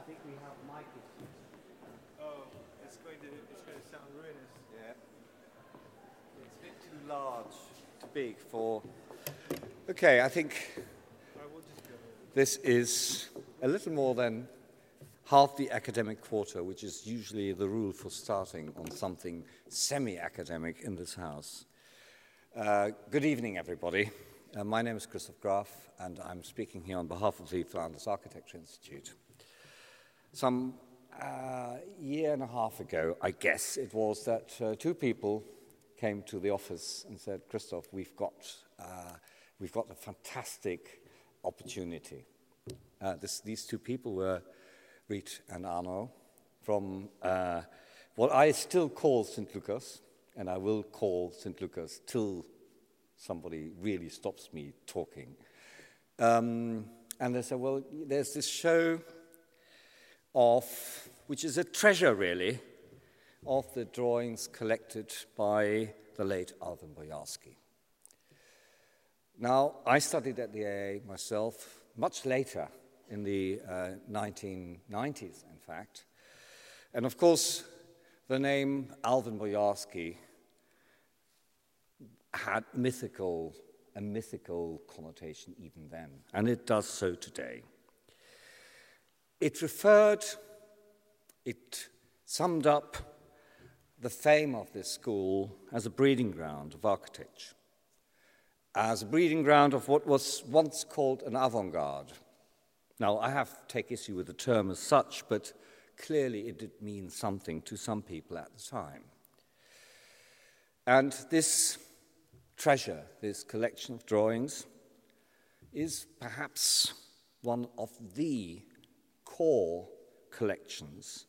I think we have mic issues. Oh, it's going to it's going to sound ruinous. Yeah. It's a bit too large, too big for. Okay, I think I will just go. this is a little more than half the academic quarter, which is usually the rule for starting on something semi academic in this house. Uh, good evening, everybody. Uh, my name is Christoph Grafe, and I'm speaking here on behalf of the Flanders Architecture Institute. Some uh, year and a half ago, I guess it was, that uh, two people came to the office and said, Christoph, we've got, uh, we've got a fantastic opportunity. Uh, this, these two people were Riet and Arno from uh, what I still call St. Lucas, and I will call St. Lucas till somebody really stops me talking. Um, and they said, well, there's this show of, which is a treasure really, of the drawings collected by the late Alvin Boyarsky. Now, I studied at the AA myself much later, in the uh, 1990s, in fact. And of course, the name Alvin Boyarsky had mythical, a mythical connotation even then, and it does so today. It referred, it summed up the fame of this school as a breeding ground of architecture, as a breeding ground of what was once called an avant garde. Now, I have to take issue with the term as such, but clearly it did mean something to some people at the time. And this treasure, this collection of drawings, is perhaps one of the core collections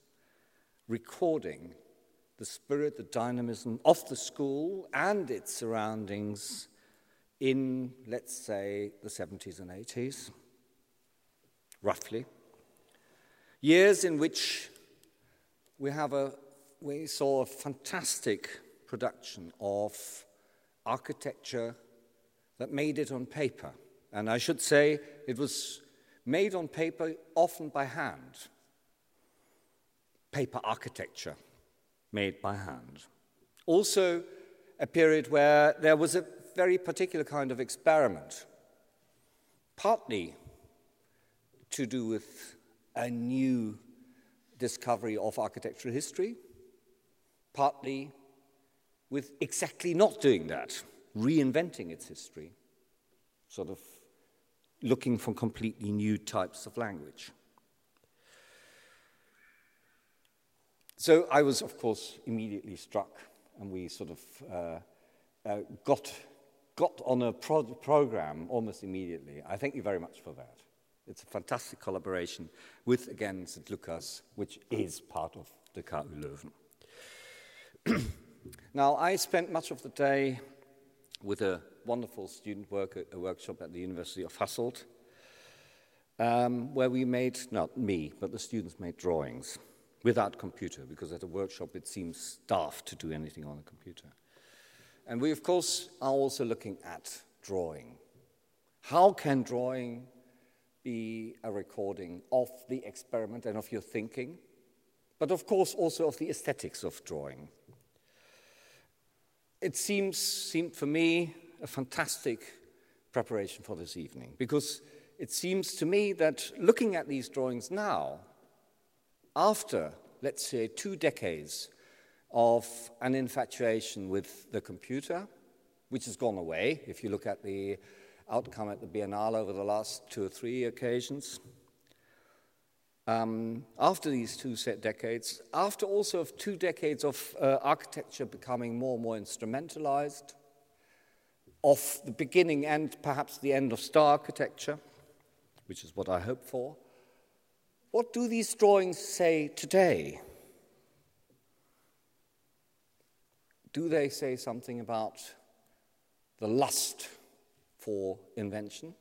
recording the spirit, the dynamism of the school and its surroundings in, let's say, the 70s and 80s, roughly. Years in which we, have a, we saw a fantastic production of architecture that made it on paper. And I should say it was made on paper often by hand. Paper architecture made by hand. Also, a period where there was a very particular kind of experiment, partly to do with a new discovery of architectural history, partly with exactly not doing that, reinventing its history, sort of looking for completely new types of language. So I was, of course, immediately struck, and we sort of uh, uh, got, got on a pro- program almost immediately. I thank you very much for that. It's a fantastic collaboration with, again, St. Lucas, which is part of the KU Leuven. Now, I spent much of the day with a wonderful student work, a workshop at the University of Hasselt, um, where we made, not me, but the students made drawings without computer, because at a workshop it seems daft to do anything on a computer. And we, of course, are also looking at drawing. How can drawing be a recording of the experiment and of your thinking, but of course also of the aesthetics of drawing? it seems, seemed for me a fantastic preparation for this evening because it seems to me that looking at these drawings now, after, let's say, two decades of an infatuation with the computer, which has gone away if you look at the outcome at the Biennale over the last two or three occasions, um, after these two set decades, after also of two decades of uh, architecture becoming more and more instrumentalized, of the beginning and perhaps the end of star architecture, which is what I hope for, what do these drawings say today? Do they say something about the lust for invention?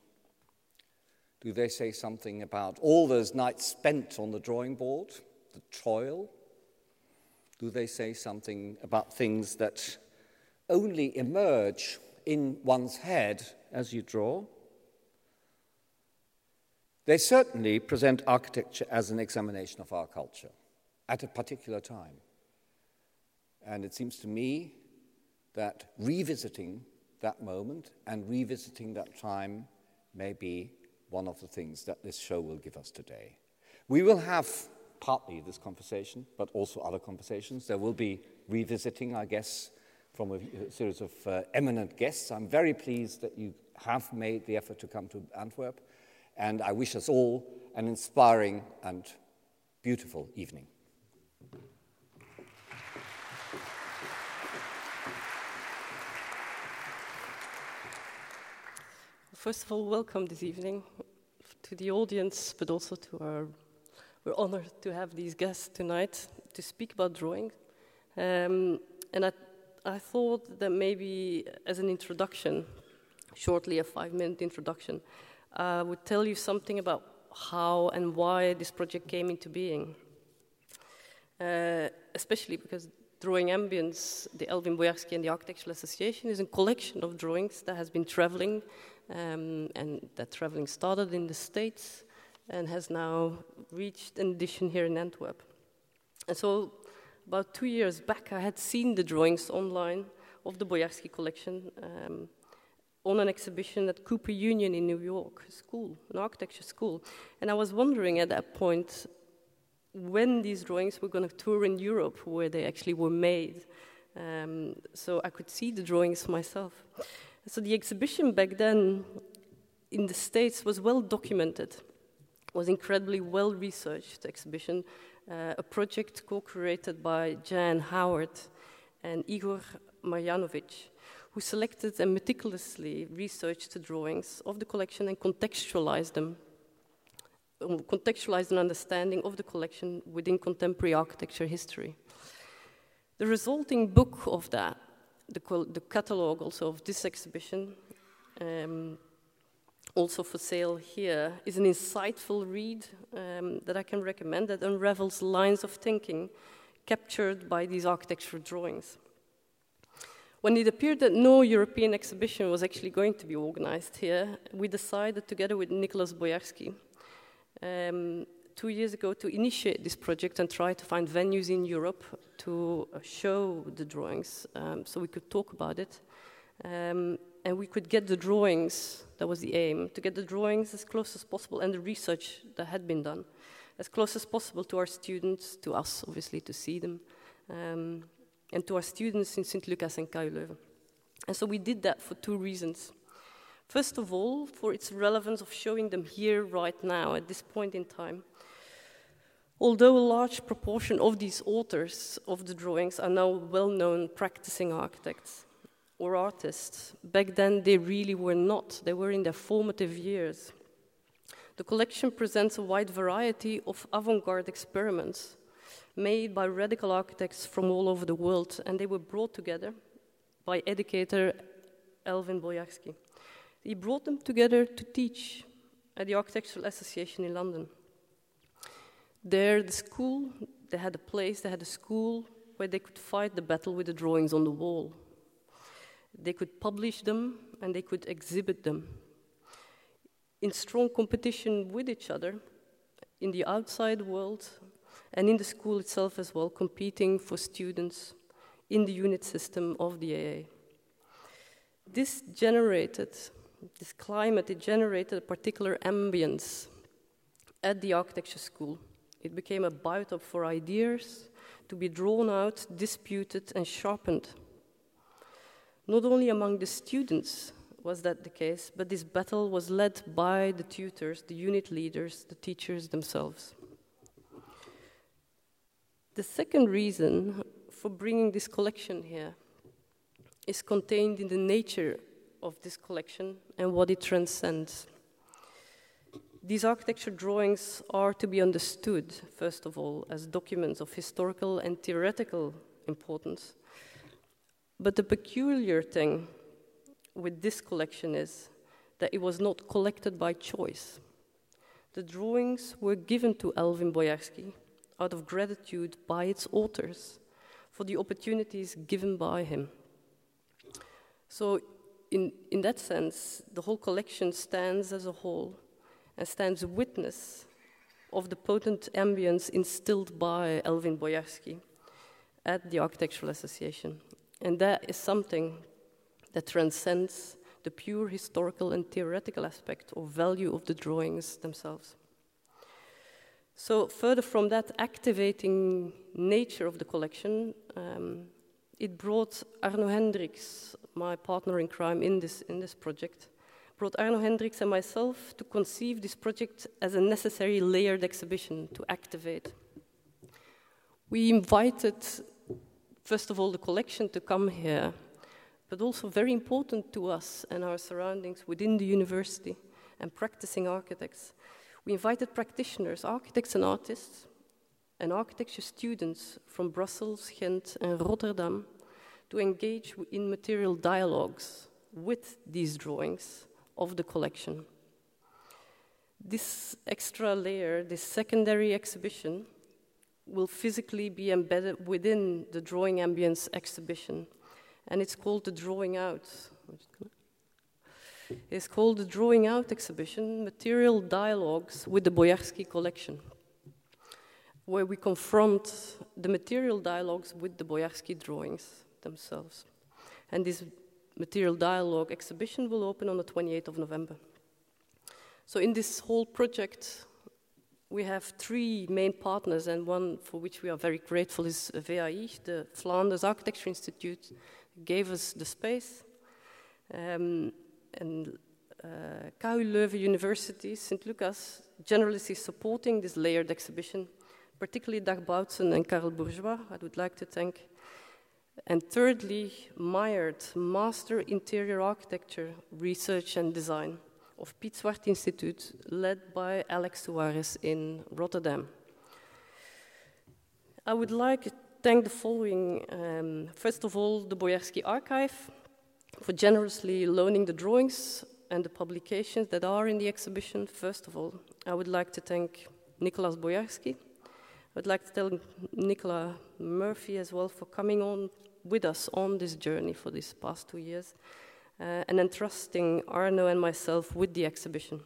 Do they say something about all those nights spent on the drawing board, the toil? Do they say something about things that only emerge in one's head as you draw? They certainly present architecture as an examination of our culture at a particular time. And it seems to me that revisiting that moment and revisiting that time may be one of the things that this show will give us today. We will have partly this conversation, but also other conversations. There will be revisiting, I guess, from a series of uh, eminent guests. I'm very pleased that you have made the effort to come to Antwerp, and I wish us all an inspiring and beautiful evening. First of all, welcome this evening to the audience, but also to our. We're honored to have these guests tonight to speak about drawing. Um, and I, I thought that maybe as an introduction, shortly a five minute introduction, I would tell you something about how and why this project came into being. Uh, especially because Drawing Ambience, the Alvin Boyarsky and the Architectural Association, is a collection of drawings that has been traveling um, and that traveling started in the States and has now reached an edition here in Antwerp. And so, about two years back, I had seen the drawings online of the Boyarsky collection um, on an exhibition at Cooper Union in New York, a school, an architecture school. And I was wondering at that point when these drawings were going to tour in Europe, where they actually were made. Um, so I could see the drawings myself. So the exhibition back then in the States was well documented, was incredibly well researched exhibition, uh, a project co-created by Jan Howard and Igor Marjanovic, who selected and meticulously researched the drawings of the collection and contextualized them, um, contextualized an understanding of the collection within contemporary architecture history. The resulting book of that the, the catalog also of this exhibition, um, also for sale here, is an insightful read um, that I can recommend that unravels lines of thinking captured by these architectural drawings. When it appeared that no European exhibition was actually going to be organized here, we decided together with Nicholas Boyarsky um, two years ago to initiate this project and try to find venues in Europe to show the drawings um, so we could talk about it. Um, and we could get the drawings, that was the aim, to get the drawings as close as possible and the research that had been done as close as possible to our students, to us, obviously, to see them, um, and to our students in St. Lucas and KU. And so we did that for two reasons. First of all, for its relevance of showing them here right now, at this point in time. Although a large proportion of these authors of the drawings are now well known practicing architects or artists, back then they really were not. They were in their formative years. The collection presents a wide variety of avant garde experiments made by radical architects from all over the world, and they were brought together by educator Alvin Boyarsky. He brought them together to teach at the Architectural Association in London. There, the school, they had a place, they had a school where they could fight the battle with the drawings on the wall. They could publish them and they could exhibit them in strong competition with each other in the outside world and in the school itself as well, competing for students in the unit system of the AA. This generated, this climate, it generated a particular ambience at the architecture school it became a biotop for ideas to be drawn out, disputed, and sharpened. Not only among the students was that the case, but this battle was led by the tutors, the unit leaders, the teachers themselves. The second reason for bringing this collection here is contained in the nature of this collection and what it transcends. These architecture drawings are to be understood, first of all, as documents of historical and theoretical importance. But the peculiar thing with this collection is that it was not collected by choice. The drawings were given to Alvin Boyarsky out of gratitude by its authors for the opportunities given by him. So, in, in that sense, the whole collection stands as a whole and stands a witness of the potent ambience instilled by Alvin Boyarsky at the Architectural Association. And that is something that transcends the pure historical and theoretical aspect or value of the drawings themselves. So, further from that activating nature of the collection, um, it brought Arno Hendricks, my partner in crime in this, in this project, brought Arno Hendricks and myself to conceive this project as a necessary layered exhibition to activate. We invited, first of all, the collection to come here, but also very important to us and our surroundings within the university and practicing architects. We invited practitioners, architects and artists, and architecture students from Brussels, Ghent, and Rotterdam to engage in material dialogues with these drawings of the collection. This extra layer, this secondary exhibition, will physically be embedded within the Drawing Ambience exhibition, and it's called the Drawing Out. It's called the Drawing Out exhibition, Material Dialogues with the Boyarsky collection, where we confront the material dialogues with the Boyarsky drawings themselves. And this material dialogue exhibition will open on the 28th of November. So, in this whole project, we have three main partners, and one for which we are very grateful is VAI, the Flanders Architecture Institute, gave us the space. Um, and uh, KU Leuven University, St. Lucas, generously supporting this layered exhibition, particularly Dag Boutsen and Karel Bourgeois. I would like to thank and thirdly, MIARD, Master Interior Architecture, Research and Design of Piet Zwart Institute, led by Alex Suarez in Rotterdam. I would like to thank the following. Um, first of all, the Boyarsky Archive for generously loaning the drawings and the publications that are in the exhibition. First of all, I would like to thank Nicolas Boyarsky. I would like to thank Nicola Murphy as well for coming on with us on this journey for these past two years Uh, and entrusting Arno and myself with the exhibition.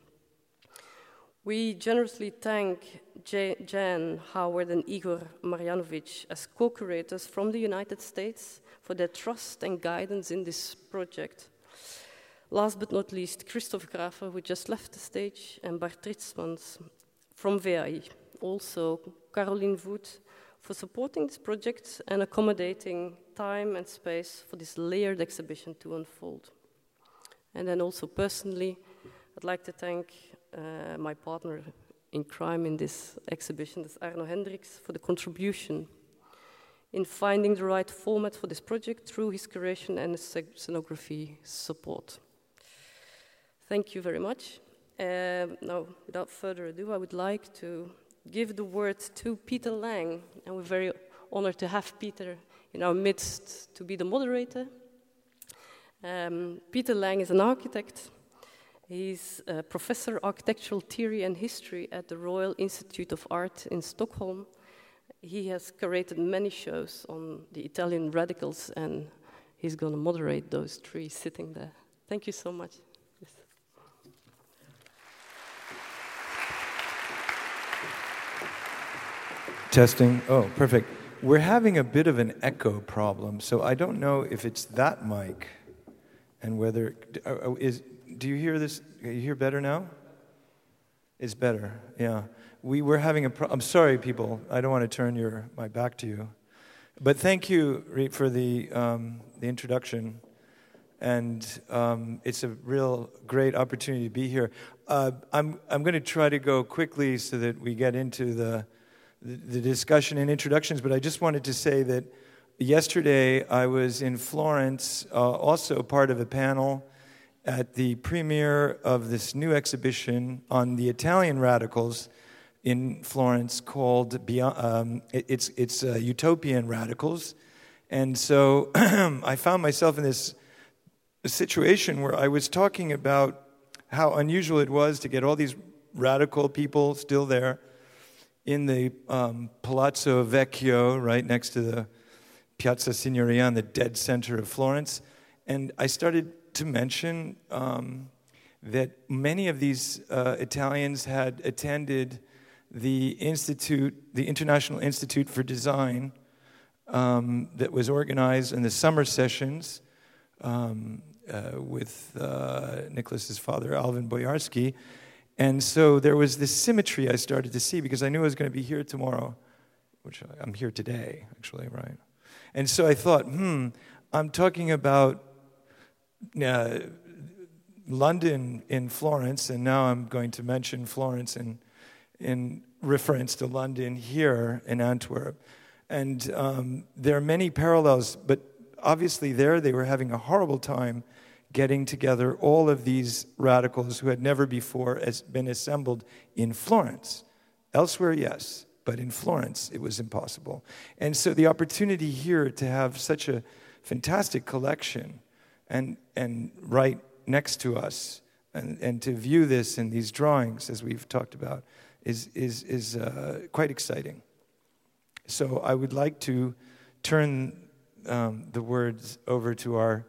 We generously thank Jan, Howard, and Igor Marjanovic as co curators from the United States for their trust and guidance in this project. Last but not least, Christoph Grafe, who just left the stage, and Bart Tritsmans from VAI. Also, Caroline Voet for supporting this project and accommodating time and space for this layered exhibition to unfold. And then also personally, I'd like to thank uh, my partner in crime in this exhibition, this Arno Hendricks, for the contribution in finding the right format for this project through his curation and scenography support. Thank you very much. Uh, now, without further ado, I would like to give the word to Peter Lang, and we're very honored to have Peter in our midst to be the moderator. Um, Peter Lang is an architect. He's a professor of architectural theory and history at the Royal Institute of Art in Stockholm. He has curated many shows on the Italian radicals, and he's going to moderate those three sitting there. Thank you so much. Testing. Oh, perfect. We're having a bit of an echo problem, so I don't know if it's that mic and whether uh, uh, is do you hear this you hear better now? It's better. Yeah. We were having a pro- I'm sorry people. I don't want to turn your my back to you. But thank you for the um, the introduction and um, it's a real great opportunity to be here. Uh, I'm, I'm going to try to go quickly so that we get into the, the, discussion and introductions, but I just wanted to say that yesterday I was in Florence, uh, also part of a panel at the premiere of this new exhibition on the Italian radicals in Florence called Beyond, um, it, it's, it's uh, Utopian Radicals. And so I found myself in this situation where I was talking about how unusual it was to get all these radical people still there in the um, Palazzo Vecchio, right next to the Piazza Signoria, in the dead center of Florence. And I started to mention um, that many of these uh, Italians had attended the institute, the International Institute for Design, um, that was organized in the summer sessions um, uh, with uh, Nicholas's father, Alvin Boyarsky. And so there was this symmetry I started to see because I knew I was going to be here tomorrow, which I'm here today, actually, right? And so I thought, hmm, I'm talking about uh, London in Florence, and now I'm going to mention Florence in, in reference to London here in Antwerp. And um, there are many parallels, but obviously, there they were having a horrible time getting together all of these radicals who had never before been assembled in Florence. Elsewhere, yes, but in Florence, it was impossible. And so the opportunity here to have such a fantastic collection and, and right next to us and, and to view this in these drawings, as we've talked about, is, is, is uh, quite exciting. So I would like to turn um, the words over to our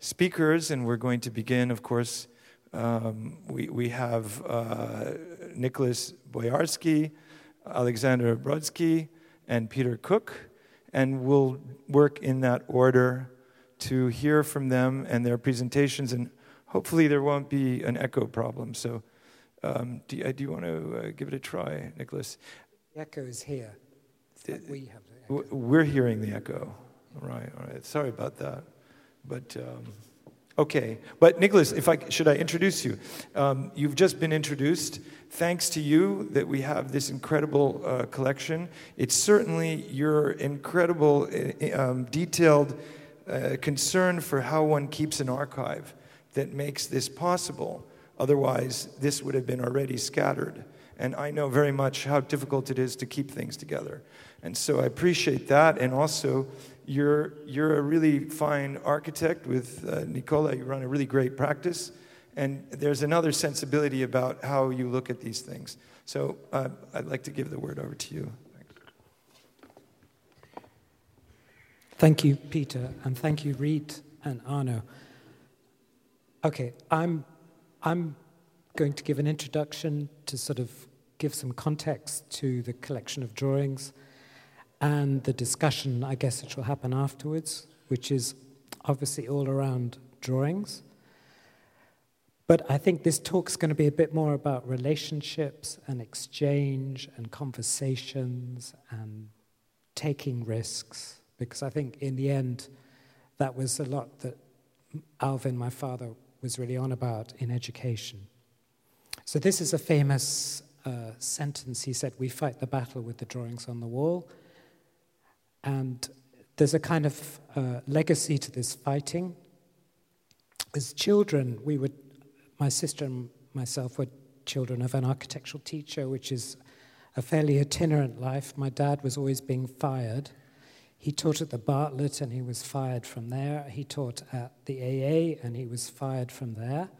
speakers, and we're going to begin, of course. Um, we, we have uh, Nicholas Boyarsky, Alexander Brodsky, and Peter Cook, and we'll work in that order to hear from them and their presentations, and hopefully there won't be an echo problem. So, um, do, uh, do, you want to uh, give it a try, Nicholas? The echo is here. we have the echo. We're hearing the echo. Right, all right. Sorry about that. But um, okay. But Nicholas, if I should I introduce you? Um, you've just been introduced. Thanks to you that we have this incredible uh, collection. It's certainly your incredible, uh, um, detailed uh, concern for how one keeps an archive that makes this possible. Otherwise, this would have been already scattered. And I know very much how difficult it is to keep things together. And so I appreciate that. And also, you're, you're a really fine architect with uh, Nicola. You run a really great practice. And there's another sensibility about how you look at these things. So uh, I'd like to give the word over to you. Thank you, Peter, and thank you, Riet and Arno. Okay, I'm, I'm going to give an introduction to sort of give some context to the collection of drawings and the discussion, I guess, which will happen afterwards, which is obviously all around drawings. But I think this talk's going to be a bit more about relationships and exchange and conversations and taking risks, because I think in the end, that was a lot that Alvin, my father, was really on about in education. So, this is a famous uh, sentence. He said, We fight the battle with the drawings on the wall. And there's a kind of uh, legacy to this fighting. As children, we would, my sister and myself were children of an architectural teacher, which is a fairly itinerant life. My dad was always being fired. He taught at the Bartlett and he was fired from there. He taught at the AA and he was fired from there.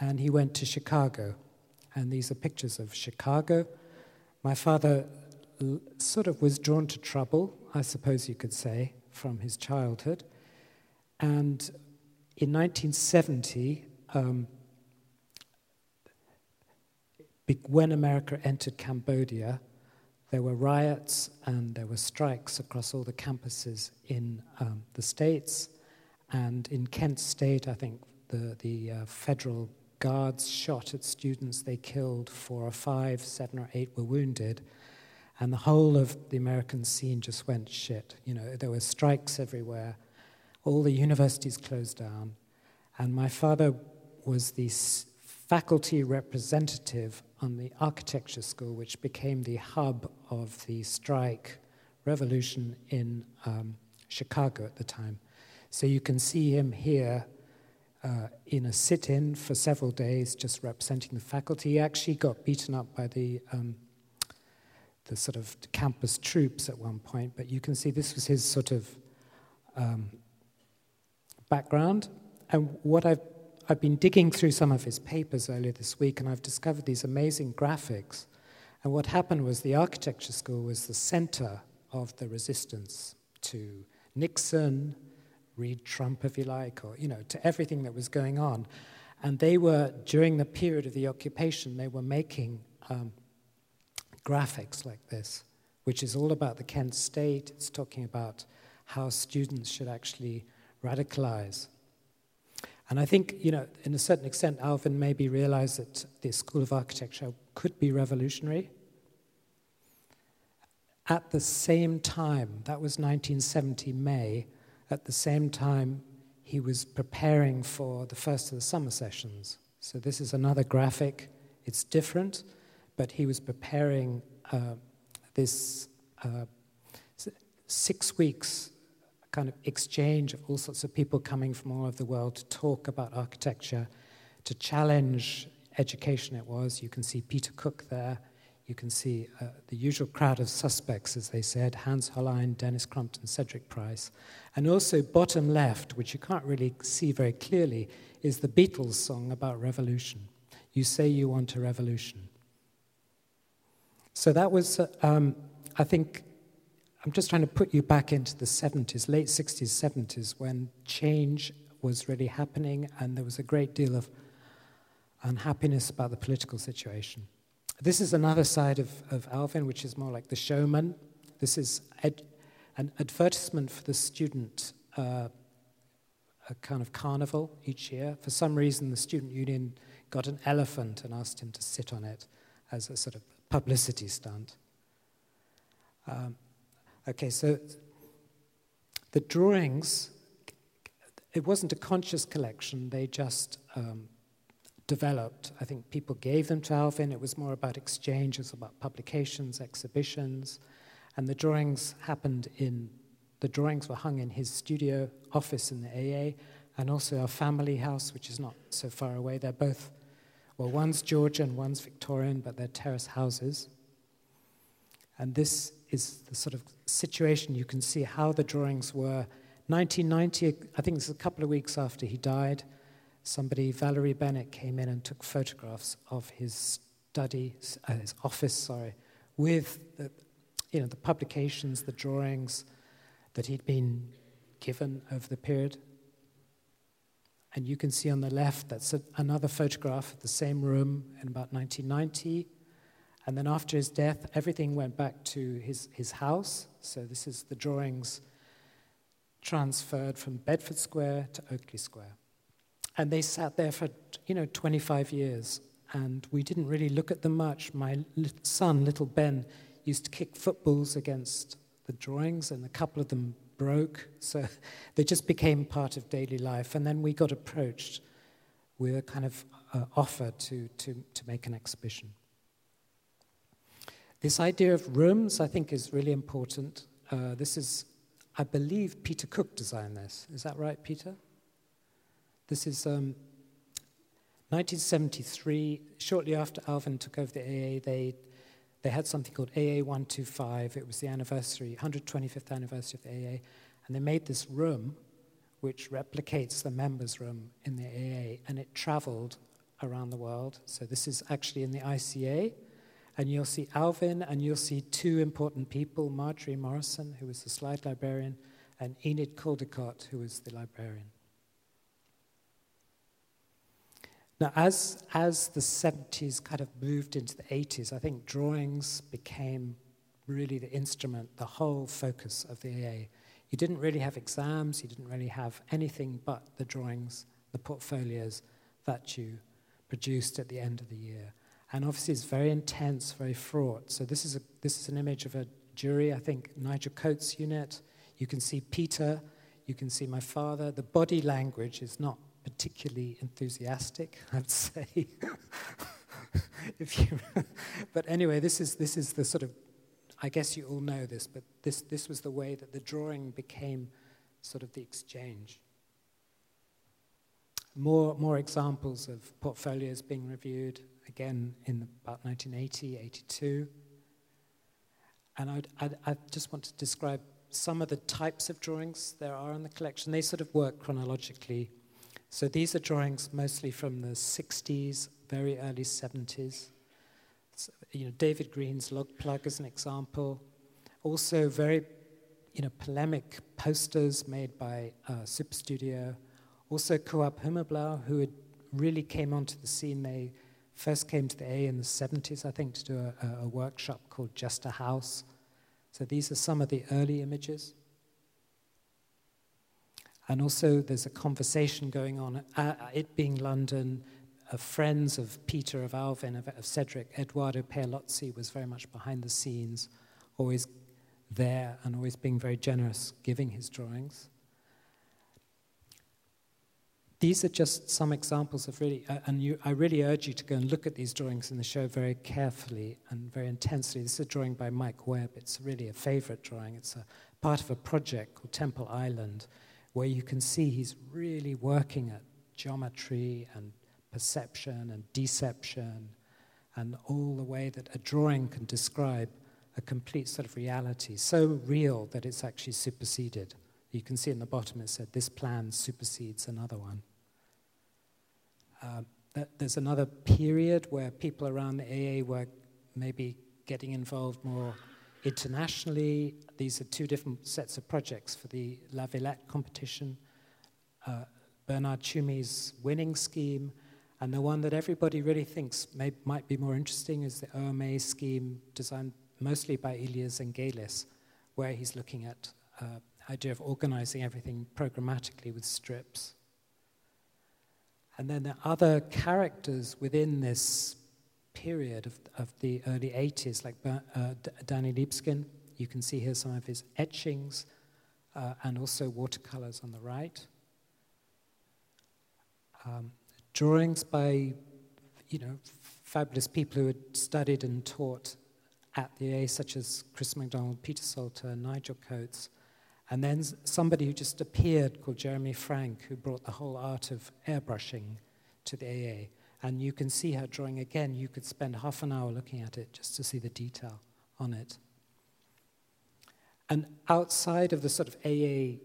And he went to Chicago. And these are pictures of Chicago. My father sort of was drawn to trouble, I suppose you could say, from his childhood. And in 1970, um, when America entered Cambodia, there were riots and there were strikes across all the campuses in um, the states. And in Kent State, I think the, the uh, federal guards shot at students. They killed four or five, seven or eight were wounded. And the whole of the American scene just went shit. You know, there were strikes everywhere. All the universities closed down. And my father was the faculty representative on the architecture school, which became the hub of the strike revolution in um, Chicago at the time. So you can see him here uh, in a sit in for several days, just representing the faculty. He actually got beaten up by the um, the sort of campus troops at one point, but you can see this was his sort of um, background. And what I've, I've been digging through some of his papers earlier this week, and I've discovered these amazing graphics. And what happened was the architecture school was the center of the resistance to Nixon, read Trump if you like, or, you know, to everything that was going on. And they were, during the period of the occupation, they were making um, graphics like this, which is all about the Kent state. It's talking about how students should actually radicalize. And I think, you know, in a certain extent, Alvin maybe realized that the School of Architecture could be revolutionary. At the same time, that was 1970 May, at the same time, he was preparing for the first of the summer sessions. So this is another graphic. It's different, but he was preparing uh, this uh, six weeks kind of exchange of all sorts of people coming from all over the world to talk about architecture, to challenge education it was. You can see Peter Cook there. You can see uh, the usual crowd of suspects, as they said Hans Hollein, Dennis Crompton, Cedric Price. And also, bottom left, which you can't really see very clearly, is the Beatles song about revolution. You say you want a revolution. So that was, uh, um, I think, I'm just trying to put you back into the 70s, late 60s, 70s, when change was really happening and there was a great deal of unhappiness about the political situation. This is another side of, of Alvin, which is more like the showman. This is ed, an advertisement for the student, uh, a kind of carnival each year. For some reason, the student union got an elephant and asked him to sit on it as a sort of publicity stunt. Um, okay, so the drawings, it wasn't a conscious collection, they just um, developed. I think people gave them to Alvin. It was more about exchanges, about publications, exhibitions. And the drawings happened in, the drawings were hung in his studio office in the AA and also our family house, which is not so far away. They're both, well, one's Georgian, one's Victorian, but they're terrace houses. And this is the sort of situation you can see how the drawings were. 1990, I think it's a couple of weeks after he died somebody, Valerie Bennett, came in and took photographs of his study, uh, his office, sorry, with the, you know, the publications, the drawings that he'd been given over the period. And you can see on the left that's another photograph of the same room in about 1990. And then after his death, everything went back to his, his house. So this is the drawings transferred from Bedford Square to Oakley Square. And they sat there for, you know, 25 years. And we didn't really look at them much. My son, little Ben, used to kick footballs against the drawings, and a couple of them broke. So they just became part of daily life. And then we got approached with a kind of uh, offer to, to, to make an exhibition. This idea of rooms, I think, is really important. Uh, this is, I believe, Peter Cook designed this. Is that right, Peter? This is um, 1973, shortly after Alvin took over the AA, they, they had something called AA 125. It was the anniversary, 125th anniversary of the AA. And they made this room which replicates the members' room in the AA, and it traveled around the world. So this is actually in the ICA. And you'll see Alvin, and you'll see two important people Marjorie Morrison, who was the slide librarian, and Enid Caldecott, who was the librarian. Now, as, as the 70s kind of moved into the 80s, I think drawings became really the instrument, the whole focus of the AA. You didn't really have exams, you didn't really have anything but the drawings, the portfolios that you produced at the end of the year. And obviously, it's very intense, very fraught. So, this is, a, this is an image of a jury, I think Nigel Coates' unit. You can see Peter, you can see my father. The body language is not particularly enthusiastic, I'd say. if you, but anyway, this is, this is the sort of, I guess you all know this, but this, this was the way that the drawing became sort of the exchange. More, more examples of portfolios being reviewed, again in about 1980, 82. And I'd, I'd, I just want to describe some of the types of drawings there are in the collection. They sort of work chronologically so these are drawings mostly from the 60s, very early 70s. So, you know, David Green's log plug is an example. Also, very you know, polemic posters made by uh, Superstudio. Also, Coop Himmelblau, who had really came onto the scene. They first came to the A in the 70s, I think, to do a, a workshop called Just a House. So these are some of the early images. And also, there's a conversation going on, uh, it being London, of friends of Peter, of Alvin, of, of Cedric. Eduardo Paolozzi was very much behind the scenes, always there and always being very generous, giving his drawings. These are just some examples of really, uh, and you, I really urge you to go and look at these drawings in the show very carefully and very intensely. This is a drawing by Mike Webb. It's really a favorite drawing. It's a part of a project called Temple Island, where you can see he's really working at geometry and perception and deception and all the way that a drawing can describe a complete sort of reality, so real that it's actually superseded. You can see in the bottom it said, This plan supersedes another one. Uh, there's another period where people around the AA were maybe getting involved more internationally. These are two different sets of projects for the La Villette competition. Uh, Bernard Tschumi's winning scheme, and the one that everybody really thinks may, might be more interesting is the OMA scheme designed mostly by Elia Zenghelis, where he's looking at uh, idea of organizing everything programmatically with strips. And then are other characters within this period of, of the early 80s, like uh, Danny Libeskind. You can see here some of his etchings uh, and also watercolors on the right. Um, drawings by, you know, fabulous people who had studied and taught at the A, such as Chris MacDonald, Peter Salter, Nigel Coates, and then somebody who just appeared called Jeremy Frank, who brought the whole art of airbrushing to the AA. And you can see her drawing again. You could spend half an hour looking at it just to see the detail on it. And outside of the sort of AA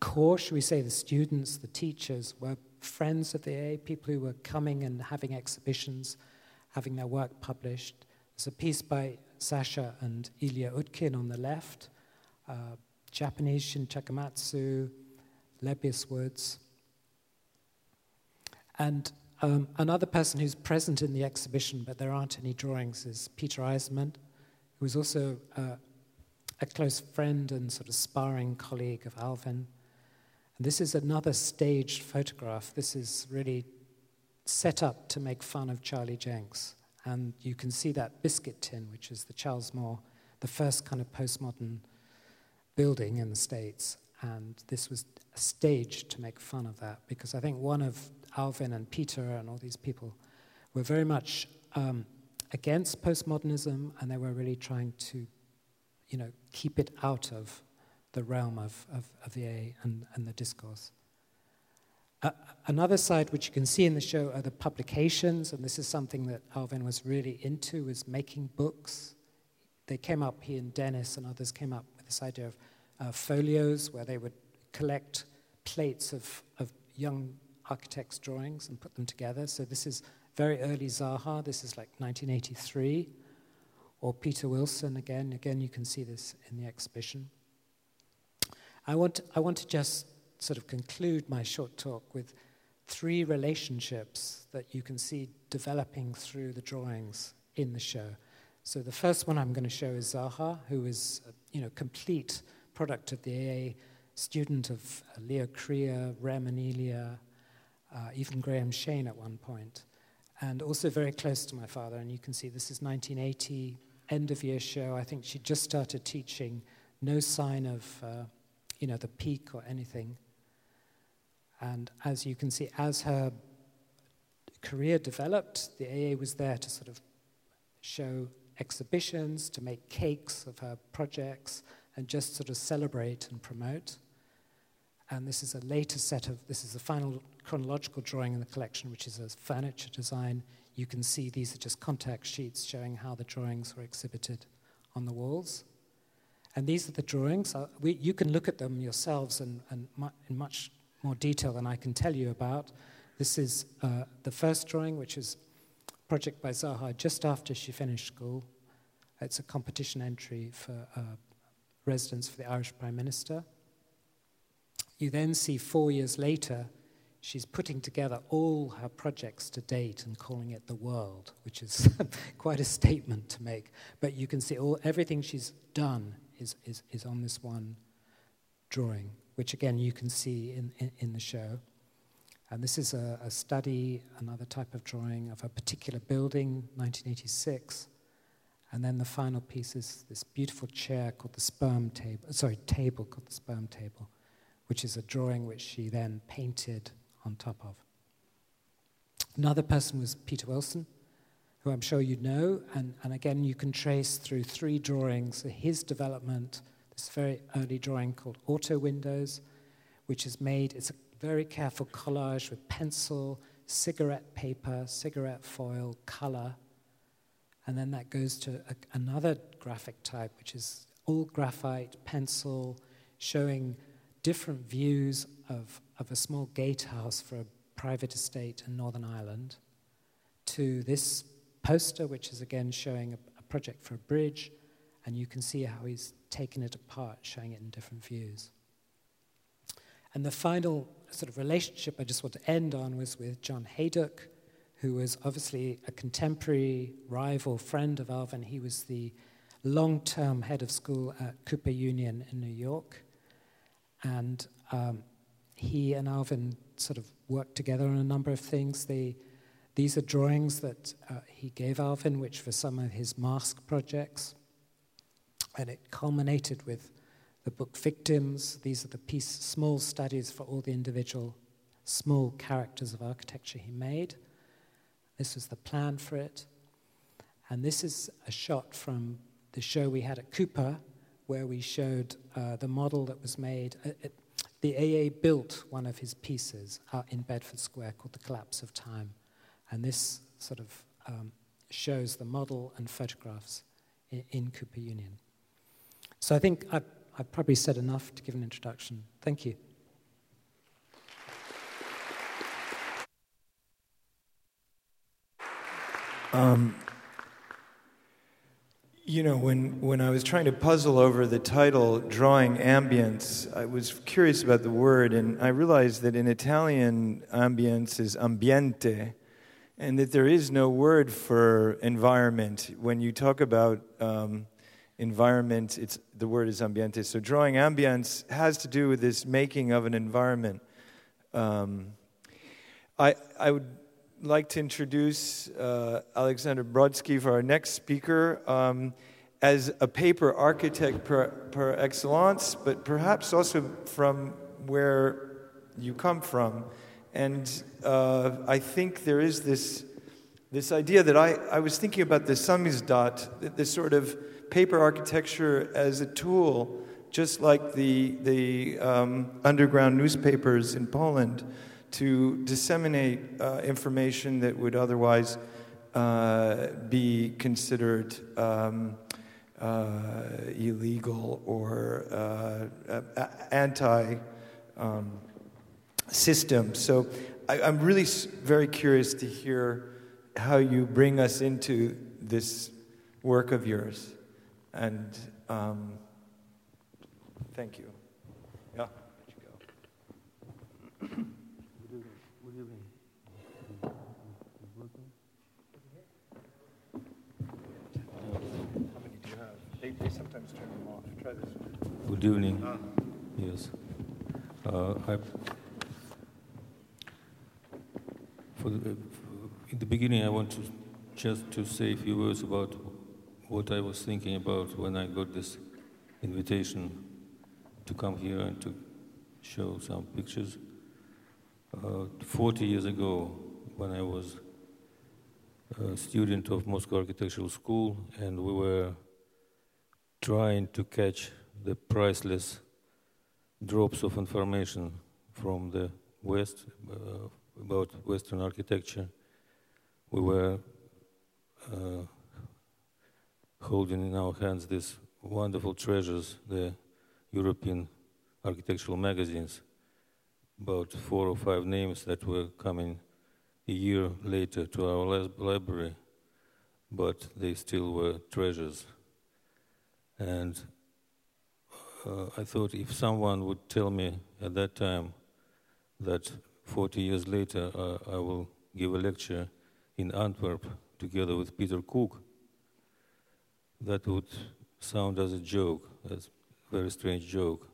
core, should we say, the students, the teachers were friends of the AA, people who were coming and having exhibitions, having their work published. There's a piece by Sasha and Ilya Utkin on the left, uh, Japanese Shin Takamatsu, Lebbeus Woods. And um, another person who's present in the exhibition, but there aren't any drawings, is Peter Eisenman, who was also uh, a close friend and sort of sparring colleague of Alvin. And this is another staged photograph. This is really set up to make fun of Charlie Jencks. And you can see that biscuit tin, which is the Charles Moore, the first kind of postmodern building in the States. And this was staged to make fun of that because I think one of Alvin and Peter and all these people were very much um, against postmodernism and they were really trying to, you know, keep it out of the realm of, of, of the A and, and the discourse. Uh, another side which you can see in the show are the publications, and this is something that Alvin was really into, was making books. They came up, he and Dennis and others came up with this idea of uh, folios where they would collect plates of, of young architects' drawings and put them together. So this is very early Zaha, this is like 1983. Or Peter Wilson, again, again, you can see this in the exhibition. I want, I want to just sort of conclude my short talk with three relationships that you can see developing through the drawings in the show. So the first one I'm going to show is Zaha, who is a you know, complete product of the AA, student of Leon Krier, Rem and Elia, uh, even Graham Shane at one point, and also very close to my father. And you can see this is 1980, end of year show. I think she just started teaching, no sign of, uh, you know, the peak or anything. And as you can see, as her career developed, the AA was there to sort of show exhibitions, to make cakes of her projects, and just sort of celebrate and promote. And this is a later set of, this is the final chronological drawing in the collection, which is a furniture design. You can see these are just contact sheets showing how the drawings were exhibited on the walls. And these are the drawings. Uh, we, you can look at them yourselves and, and mu- in much more detail than I can tell you about. This is uh, the first drawing, which is a project by Zaha just after she finished school. It's a competition entry for uh, residence for the Irish Prime Minister. You then see four years later, she's putting together all her projects to date and calling it the world, which is quite a statement to make. But you can see all everything she's done is, is, is on this one drawing, which again you can see in, in, in the show. And this is a, a, study, another type of drawing of a particular building, 1986. And then the final piece is this beautiful chair called the sperm table, sorry, table called the sperm table, which is a drawing which she then painted on top of. Another person was Peter Wilson, who I'm sure you know, and, and again, you can trace through three drawings his development, this very early drawing called Auto Windows, which is made, it's a very careful collage with pencil, cigarette paper, cigarette foil, color, and then that goes to a, another graphic type, which is all graphite, pencil, showing different views of, of a small gatehouse for a private estate in Northern Ireland, to this poster, which is again showing a, a project for a bridge, and you can see how he's taken it apart, showing it in different views. And the final sort of relationship I just want to end on was with John Hejduk, who was obviously a contemporary rival friend of Alvin. He was the long term head of school at Cooper Union in New York. And um, he and Alvin sort of worked together on a number of things. They, these are drawings that uh, he gave Alvin, which were some of his mask projects. And it culminated with the book Victims. These are the piece, small studies for all the individual small characters of architecture he made. This was the plan for it. And this is a shot from the show we had at Cooper, where we showed uh, the model that was made. Uh, it, the AA built one of his pieces out in Bedford Square called The Collapse of Time. And this sort of um, shows the model and photographs in, in Cooper Union. So I think I've, I've probably said enough to give an introduction. Thank you. Um, you know, when, when I was trying to puzzle over the title, Drawing Ambience, I was curious about the word, and I realized that in Italian, ambience is ambiente, and that there is no word for environment. When you talk about um, environment, it's, the word is ambiente. So, drawing ambience has to do with this making of an environment. Um, I, I would like to introduce uh, Alexander Brodsky for our next speaker um, as a paper architect per, per excellence, but perhaps also from where you come from. And uh, I think there is this, this idea that I, I was thinking about the samizdat, this sort of paper architecture as a tool, just like the, the um, underground newspapers in Poland to disseminate uh, information that would otherwise uh, be considered um, uh, illegal or uh, anti um, system. So I, am really very curious to hear how you bring us into this work of yours. And um, thank you. Yeah. Good evening. Yes. Uh, I, the, in the beginning, I want to just to say a few words about what I was thinking about when I got this invitation to come here and to show some pictures. Uh, 40 years ago, when I was a student of Moscow Architectural School, and we were trying to catch the priceless drops of information from the West uh, about Western architecture. We were uh, holding in our hands these wonderful treasures, the European architectural magazines, about four or five names that were coming a year later to our library, but they still were treasures. And uh, I thought if someone would tell me at that time that 40 years later, uh, I will give a lecture in Antwerp together with Peter Cook. That would sound as a joke, as a very strange joke.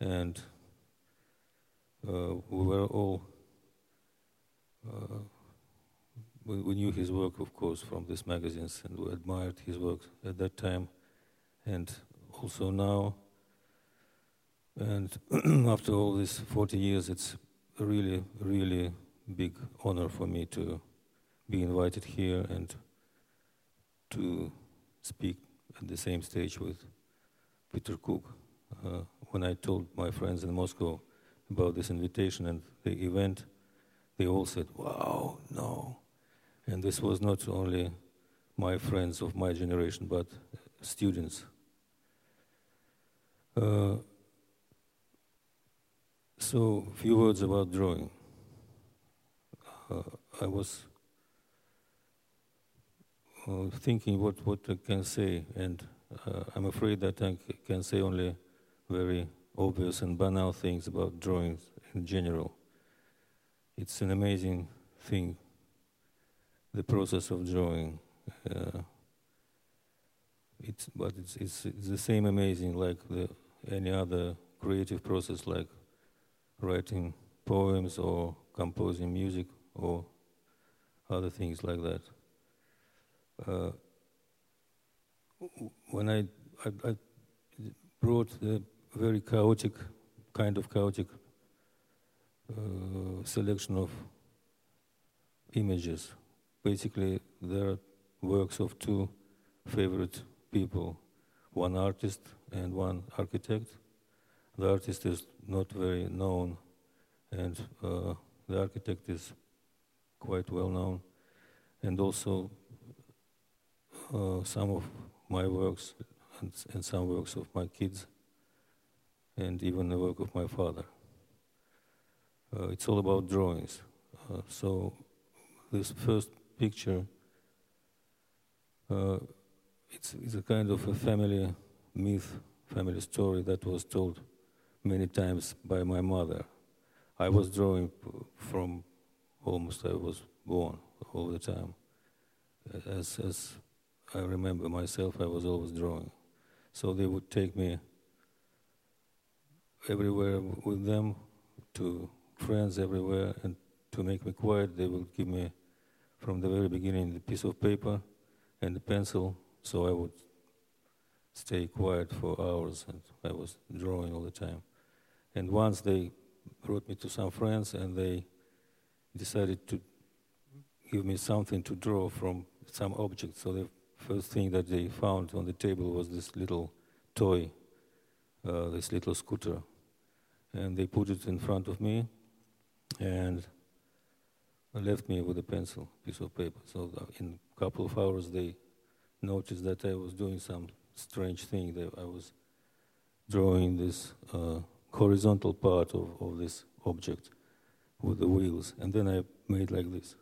And uh, we were all, uh, we, we, knew his work, of course, from these magazines, and we admired his work at that time, and also now. And after all these 40 years, it's a really, really big honor for me to be invited here and to speak at the same stage with Peter Cook. Uh, when I told my friends in Moscow about this invitation and the event, they all said, Wow, no. And this was not only my friends of my generation, but students. Uh, so, a few words about drawing. Uh, I was uh, thinking what, what I can say, and uh, I'm afraid that I can say only very obvious and banal things about drawing in general. It's an amazing thing, the process of drawing. Uh, it's, but it's, it's, it's, the same amazing like the, any other creative process, like writing poems or composing music or other things like that. Uh, when I, I, I brought the very chaotic, kind of chaotic uh, selection of images. Basically, there are works of two favorite people, one artist and one architect. The artist is not very known, and uh, the architect is quite well known. And also, uh, some of my works and, and some works of my kids and even the work of my father. Uh, it's all about drawings. Uh, so this first picture, uh, it's, it's a kind of a family myth, family story that was told many times by my mother. I was drawing from almost I was born all the time. As, as I remember myself, I was always drawing. So they would take me everywhere with them, to friends everywhere, and to make me quiet, they would give me from the very beginning the piece of paper and the pencil, so I would stay quiet for hours, and I was drawing all the time. And once they brought me to some friends, and they decided to give me something to draw from some object. So the first thing that they found on the table was this little toy, uh, this little scooter and they put it in front of me and left me with a pencil, piece of paper. So in a couple of hours, they noticed that I was doing some strange thing. That I was drawing this uh, horizontal part of, of this object with the wheels, and then I made like this,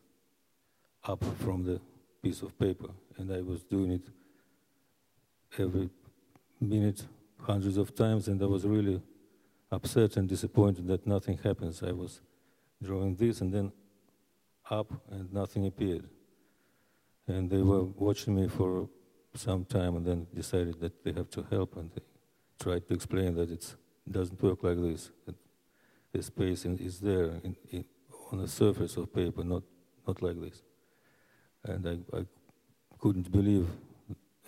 up from the piece of paper, and I was doing it every minute, hundreds of times, and I was really upset and disappointed that nothing happens. I was drawing this and then up and nothing appeared. And they were watching me for some time and then decided that they have to help and they tried to explain that doesn't work like this. The space is there in, in, on the surface of paper, not, not like this. And I, I couldn't believe,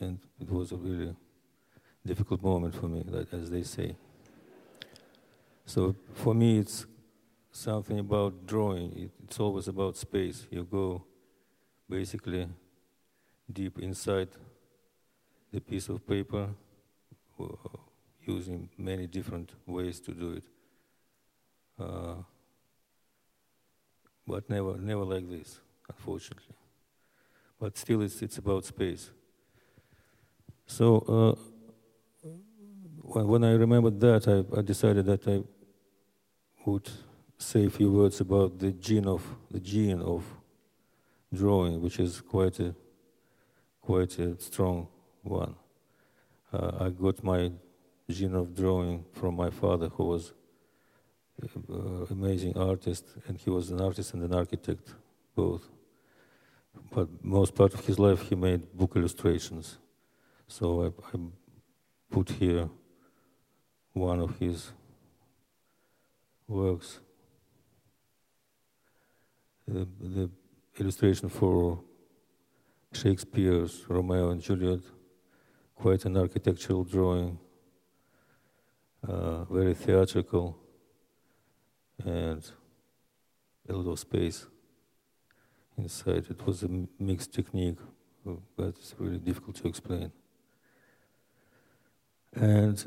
and it was a really difficult moment for me, that, as they say. So for me, it's something about drawing. It's always about space. You go basically deep inside the piece of paper, using many different ways to do it. Uh, but never, never like this, unfortunately. But still, it's, it's about space. So uh, when, I remembered that, I, I decided that I would say a few words about the gene of the gene of drawing, which is quite a quite a strong one. Uh, I got my gene of drawing from my father, who was uh, amazing artist, and he was an artist and an architect, both. But most part of his life he made book illustrations. So I, I put here one of his works. The, the illustration for Shakespeare's Romeo and Juliet, quite an architectural drawing, uh, very theatrical, and a lot of space inside. It was a mixed technique, but it's really difficult to explain. And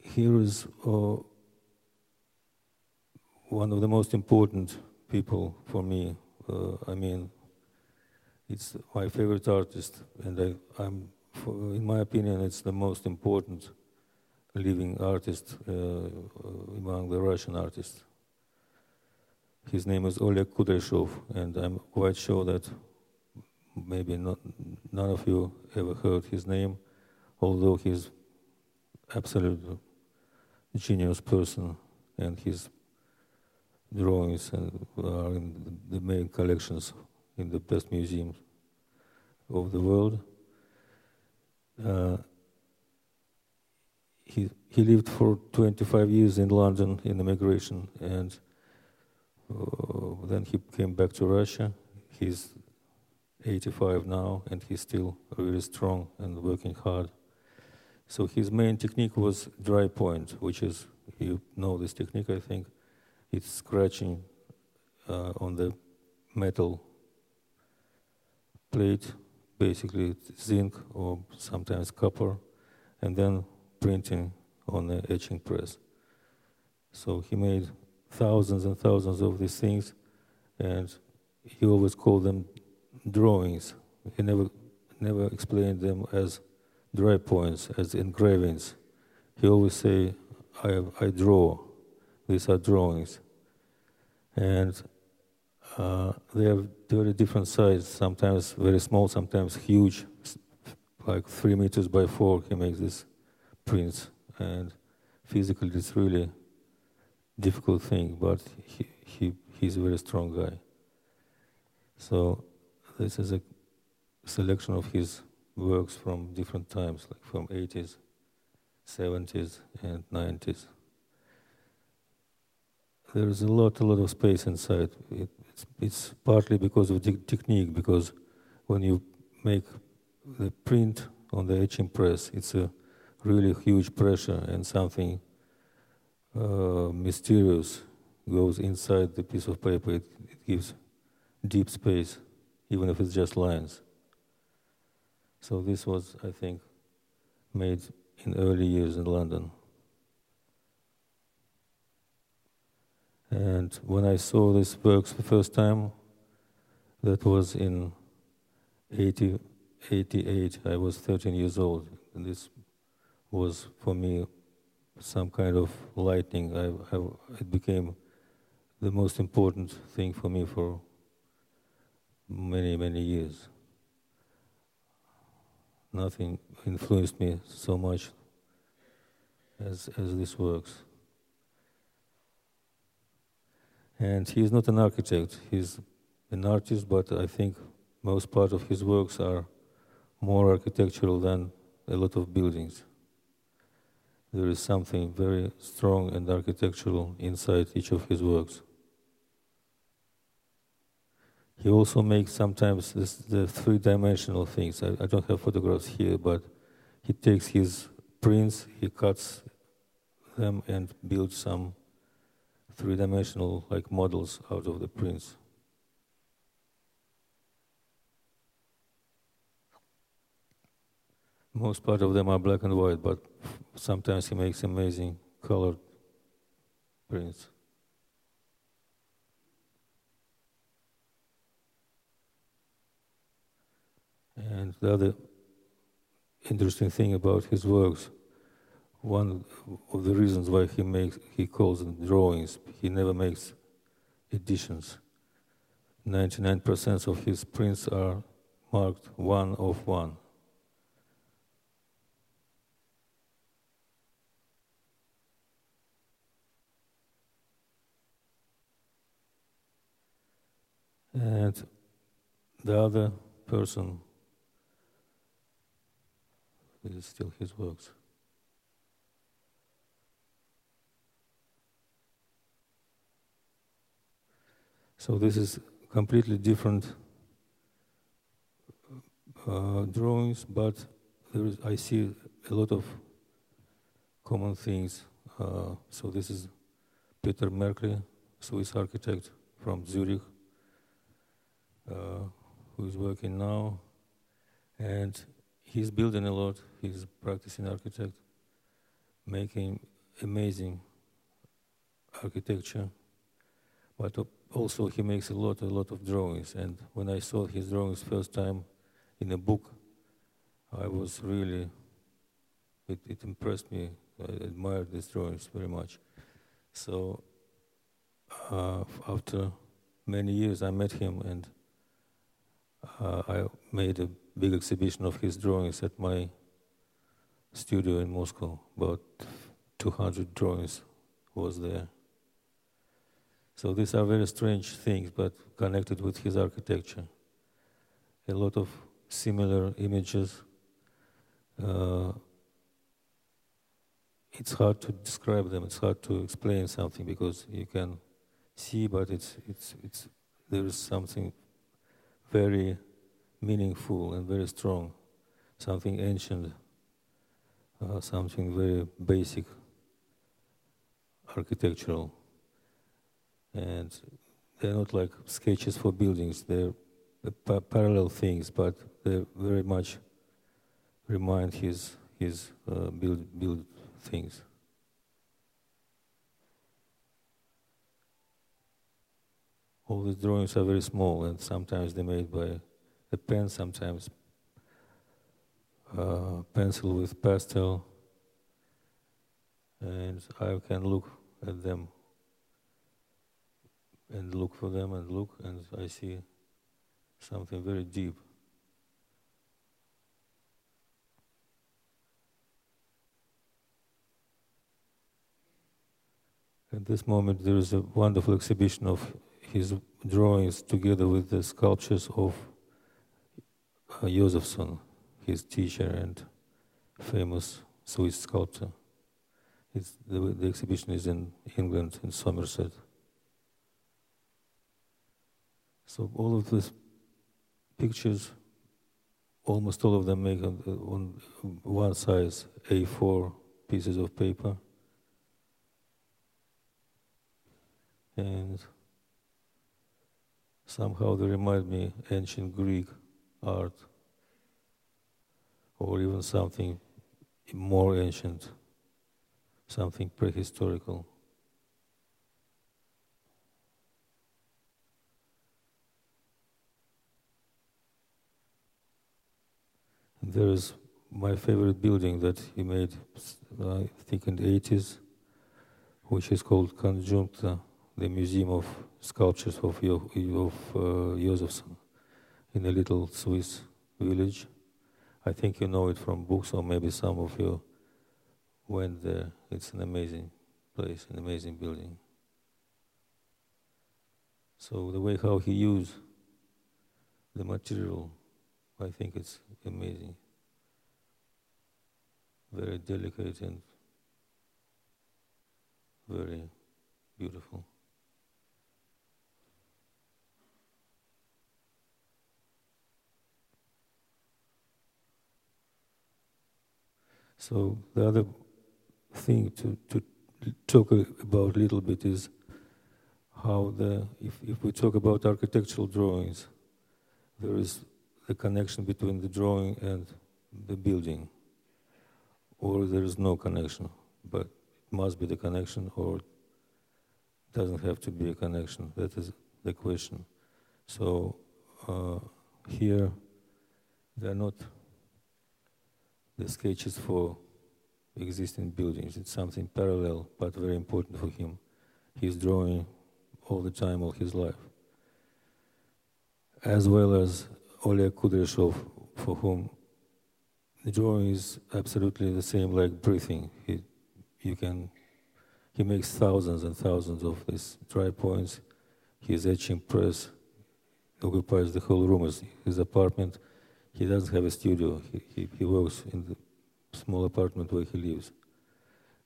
here is uh, one of the most important people for me. Uh, I mean, it's my favorite artist, and I, am in my opinion, it's the most important living artist uh, among the Russian artists. His name is Oleg Kudryashov, and I'm quite sure that maybe not, none of you ever heard his name, although he's absolute genius person, and his drawings are in the main collections in the best museums of the world. Uh, he he lived for 25 years in London in immigration, and uh, then he came back to Russia. He's 85 now, and he's still really strong and working hard. So his main technique was dry point, which is you know this technique, I think. It's scratching uh, on the metal plate, basically zinc or sometimes copper, and then printing on the etching press. So he made thousands and thousands of these things, and he always called them drawings. He never never explained them as dry points, as engravings. He always say, "I I draw. These are drawings," and uh, they have very different sizes. Sometimes very small, sometimes huge, like three meters by four. He makes these prints, and physically it's really difficult thing. But he he he's a very strong guy. So this is a selection of his works from different times, like from 80s, 70s, and 90s. There is a lot, a lot of space inside. It, it's, partly because of the technique, because when you make the print on the etching press, it's a really huge pressure and something uh, mysterious goes inside the piece of paper. It, it gives deep space even if it's just lines. So this was, I think, made in early years in London. And when I saw this works the first time, that was in 80, 88. I was 13 years old, and this was for me some kind of lightning. I, I, it became the most important thing for me for many, many years. Nothing influenced me so much as, as this works. And he is not an architect, he's an artist, but I think most part of his works are more architectural than a lot of buildings. There is something very strong and architectural inside each of his works. He also makes sometimes this, the three-dimensional things. I, I don't have photographs here, but he takes his prints, he cuts them and builds some three-dimensional like models out of the prints. Most part of them are black and white, but sometimes he makes amazing colored prints. And the other interesting thing about his works, one of the reasons why he makes he calls them drawings. He never makes editions. Ninety-nine percent of his prints are marked one of one. And the other person is still his works. So this is completely different uh, drawings, but there is, I see a lot of common things. Uh, so this is Peter Märkli, Swiss architect from Zurich, uh, who is working now, and he's building a lot. He's practicing architect, making amazing architecture, but also he makes a lot, a lot of drawings. And when I saw his drawings first time in a book, I was really, it, it impressed me. I admired these drawings very much. So uh, after many years, I met him and uh, I made a big exhibition of his drawings at my studio in Moscow. About 200 drawings was there. So these are very strange things, but connected with his architecture. A lot of similar images. Uh, it's hard to describe them. It's hard to explain something because you can see, but it's it's it's there is something very meaningful and very strong, something ancient, uh, something very basic, architectural. And they're not like sketches for buildings, they're pa- parallel things, but they very much remind his, his uh, build, build things. All the drawings are very small, and sometimes they're made by a pen, sometimes uh, pencil with pastel, and I can look at them and look for them and look, and I see something very deep. At this moment, there is a wonderful exhibition of his drawings together with the sculptures of uh, Josephsohn, his teacher and famous Swiss sculptor. The, the, exhibition is in England, in Somerset. So all of these pictures, almost all of them make on, on one size A4 pieces of paper. And somehow they remind me ancient Greek art or even something more ancient, something prehistorical. There is my favorite building that he made, I think in the 80s, which is called Congiunta, the Museum of Sculptures of, jo- of uh, in a little Swiss village. I think you know it from books, or maybe some of you went there. It's an amazing place, an amazing building. So the way how he used the material, I think it's amazing. Very delicate and very beautiful. So the other thing to, to talk about a little bit is how the if, if we talk about architectural drawings, there is a connection between the drawing and the building, or there is no connection, but it must be the connection, or doesn't have to be a connection. That is the question. So uh, here, they are not the sketches for existing buildings. It's something parallel but very important for him. He's drawing all the time, all his life. As well as Oleg Kudryashov, for whom the drawing is absolutely the same like breathing. He, you can, he makes thousands and thousands of these dry points. His etching press occupies the whole room. As his apartment, he doesn't have a studio. He, he, he works in the small apartment where he lives.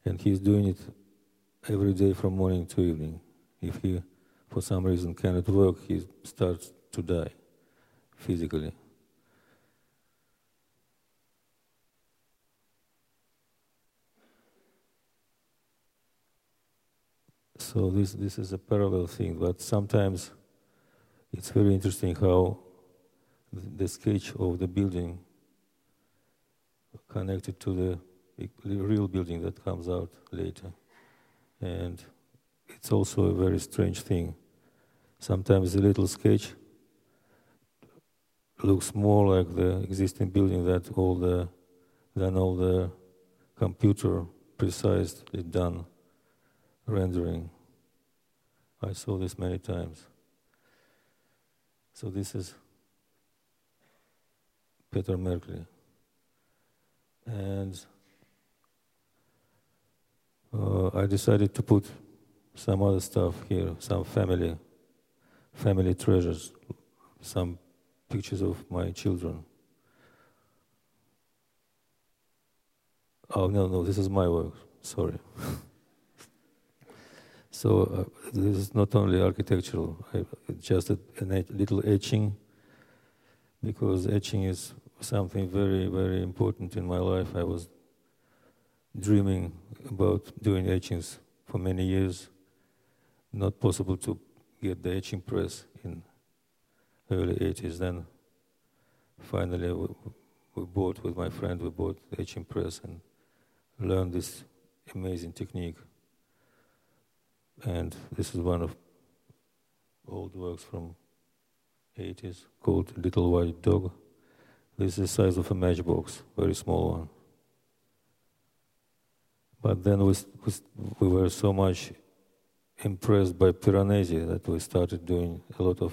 And he's doing it every day from morning to evening. If he, for some reason, cannot work, he starts to die physically. So this, this is a parallel thing, but sometimes it's very interesting how the, sketch of the building connected to the real building that comes out later. And it's also a very strange thing. Sometimes a little sketch looks more like the existing building that all the than all the computer precisely done rendering. I saw this many times. So this is Peter Märkli. And uh, I decided to put some other stuff here, some family, family treasures, some pictures of my children. Oh no, no, this is my work. Sorry. so uh, this is not only architectural, I, just a, a little etching, because etching is something very, very important in my life. I was dreaming about doing etchings for many years. Not possible to get the etching press early 80s. Then finally we, we bought with my friend, we bought etching press and learned this amazing technique. And this is one of old works from 80s called Little White Dog. This is the size of a matchbox, very small one. But then we, we, we were so much impressed by Piranesi that we started doing a lot of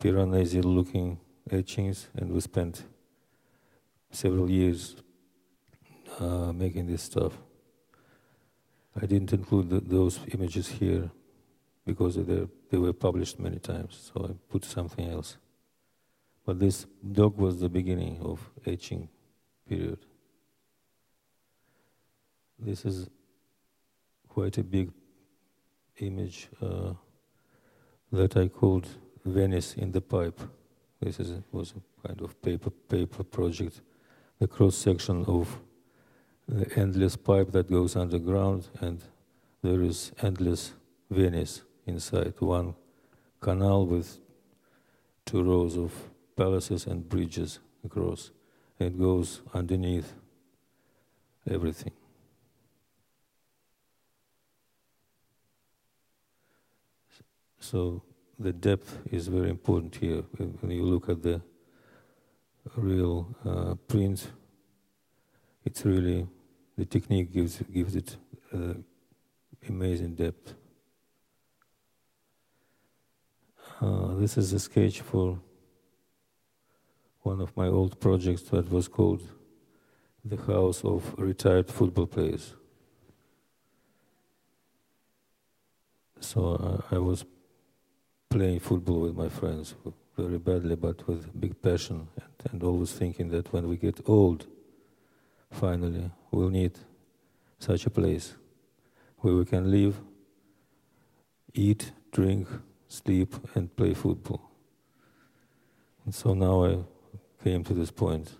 Piranesi looking etchings, and we spent several years uh, making this stuff. I didn't include the, those images here because they were published many times, so I put something else. But this dog was the beginning of etching period. This is quite a big image uh, that I called Venice in the pipe. This is, was a kind of paper paper project, the cross section of the endless pipe that goes underground, and there is endless Venice inside one canal with two rows of palaces and bridges across. It goes underneath everything. So the depth is very important here. When you look at the real uh, print, it's really the technique gives gives it uh, amazing depth. Uh, this is a sketch for one of my old projects that was called The House of Retired Football Players. So uh, I was playing football with my friends very badly, but with big passion, and, and always thinking that when we get old, finally, we'll need such a place where we can live, eat, drink, sleep, and play football. And so now I came to this point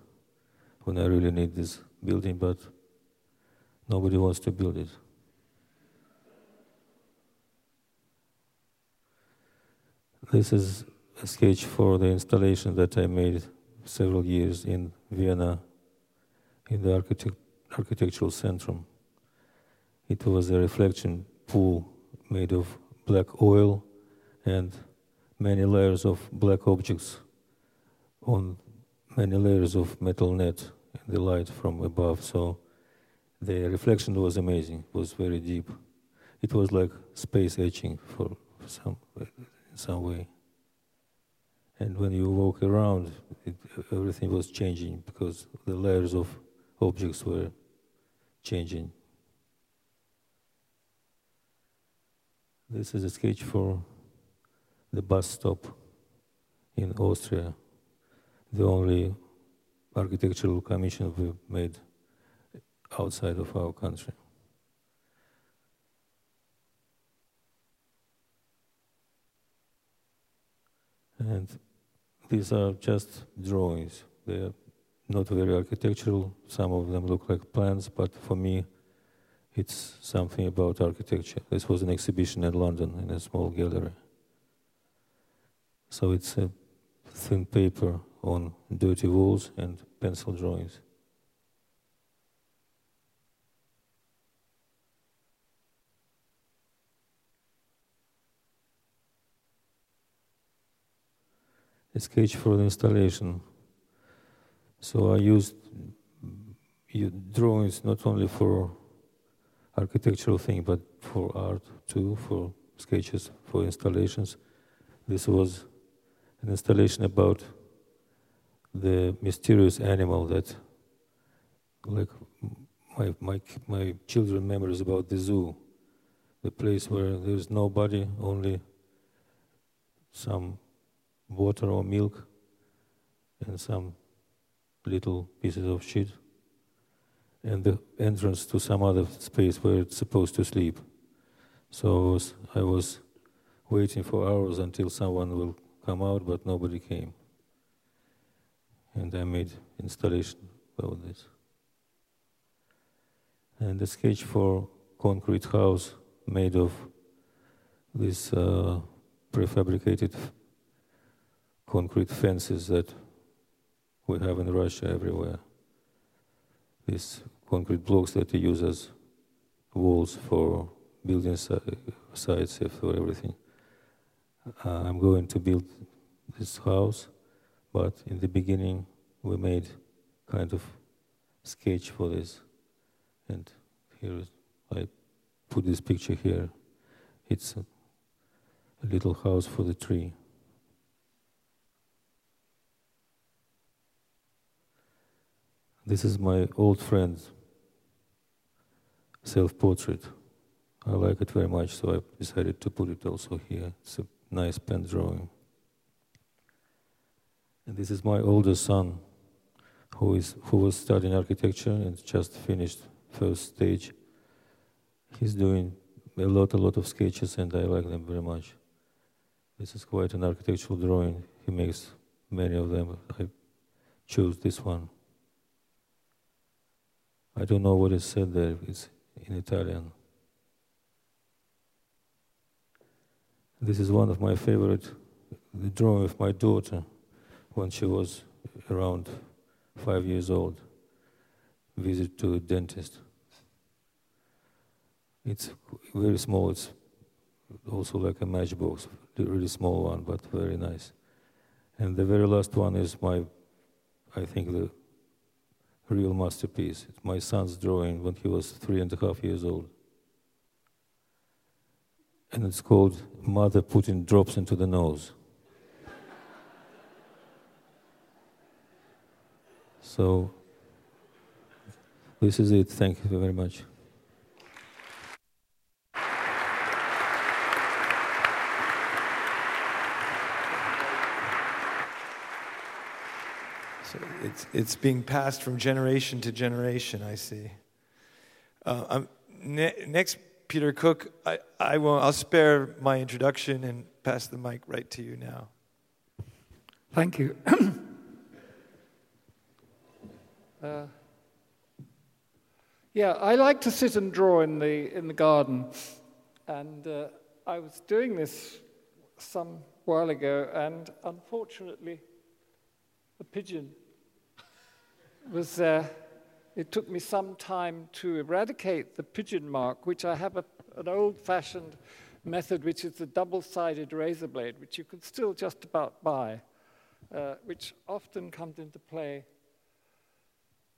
when I really need this building, but nobody wants to build it. This is a sketch for the installation that I made several years in Vienna in the architect architectural centrum. It was a reflection pool made of black oil and many layers of black objects on many layers of metal net in the light from above. So the reflection was amazing, it was very deep. It was like space etching for some, some way. And when you walk around, it, everything was changing because the layers of objects were changing. This is a sketch for the bus stop in Austria, the only architectural commission we made outside of our country. And these are just drawings. They are not very architectural. Some of them look like plans, but for me, it's something about architecture. This was an exhibition in London in a small gallery. So it's a thin paper on dirty walls and pencil drawings. A sketch for the installation. So I used drawings not only for architectural thing, but for art too, for sketches, for installations. This was an installation about the mysterious animal that, like my, my, my children memories about the zoo, the place where there's nobody, only some water or milk and some little pieces of shit, and the entrance to some other space where it's supposed to sleep. So I was, waiting for hours until someone will come out, but nobody came. And I made installation about this. And the sketch for concrete house made of this uh, prefabricated concrete fences that we have in Russia everywhere. These concrete blocks that they use as walls for building sites for everything. Uh, I'm going to build this house, but in the beginning we made kind of sketch for this. And here I put this picture here. It's a little house for the tree. This is my old friend self-portrait. I like it very much, so I decided to put it also here. It's a nice pen drawing. And this is my older son, who is who was studying architecture and just finished first stage. He's doing a lot, a lot of sketches, and I like them very much. This is quite an architectural drawing. He makes many of them. I chose this one. I don't know what is said there. It's in Italian. This is one of my favorite drawing of my daughter when she was around five years old. Visit to a dentist. It's very small. It's also like a matchbox, a really small one, but very nice. And the very last one is my, I think, the real masterpiece. It's my son's drawing when he was three and a half years old and it's called Mother Putting Drops into the Nose. So, this is it. Thank you very much. It's, it's being passed from generation to generation, I see. Uh, ne- next Peter Cook. I, I will, I'll spare my introduction and pass the mic right to you now. Thank you. uh, yeah, I like to sit and draw in the, in the garden. And uh, I was doing this some while ago, and unfortunately, a pigeon was. Uh, it took me some time to eradicate the pigeon mark, which I have a, an old fashioned method, which is a double sided razor blade, which you can still just about buy, uh, which often comes into play.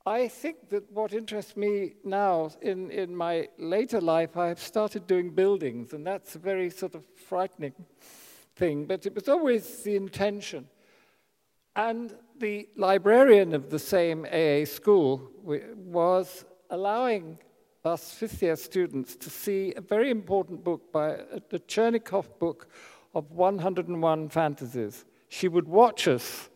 I think that what interests me now in, in my later life, I have started doing buildings, and that's a very sort of frightening thing, but it was always the intention. And the librarian of the same AA school was allowing us fifth year students to see a very important book by uh, the Chernikov book of 101 Fantasies. she would watch us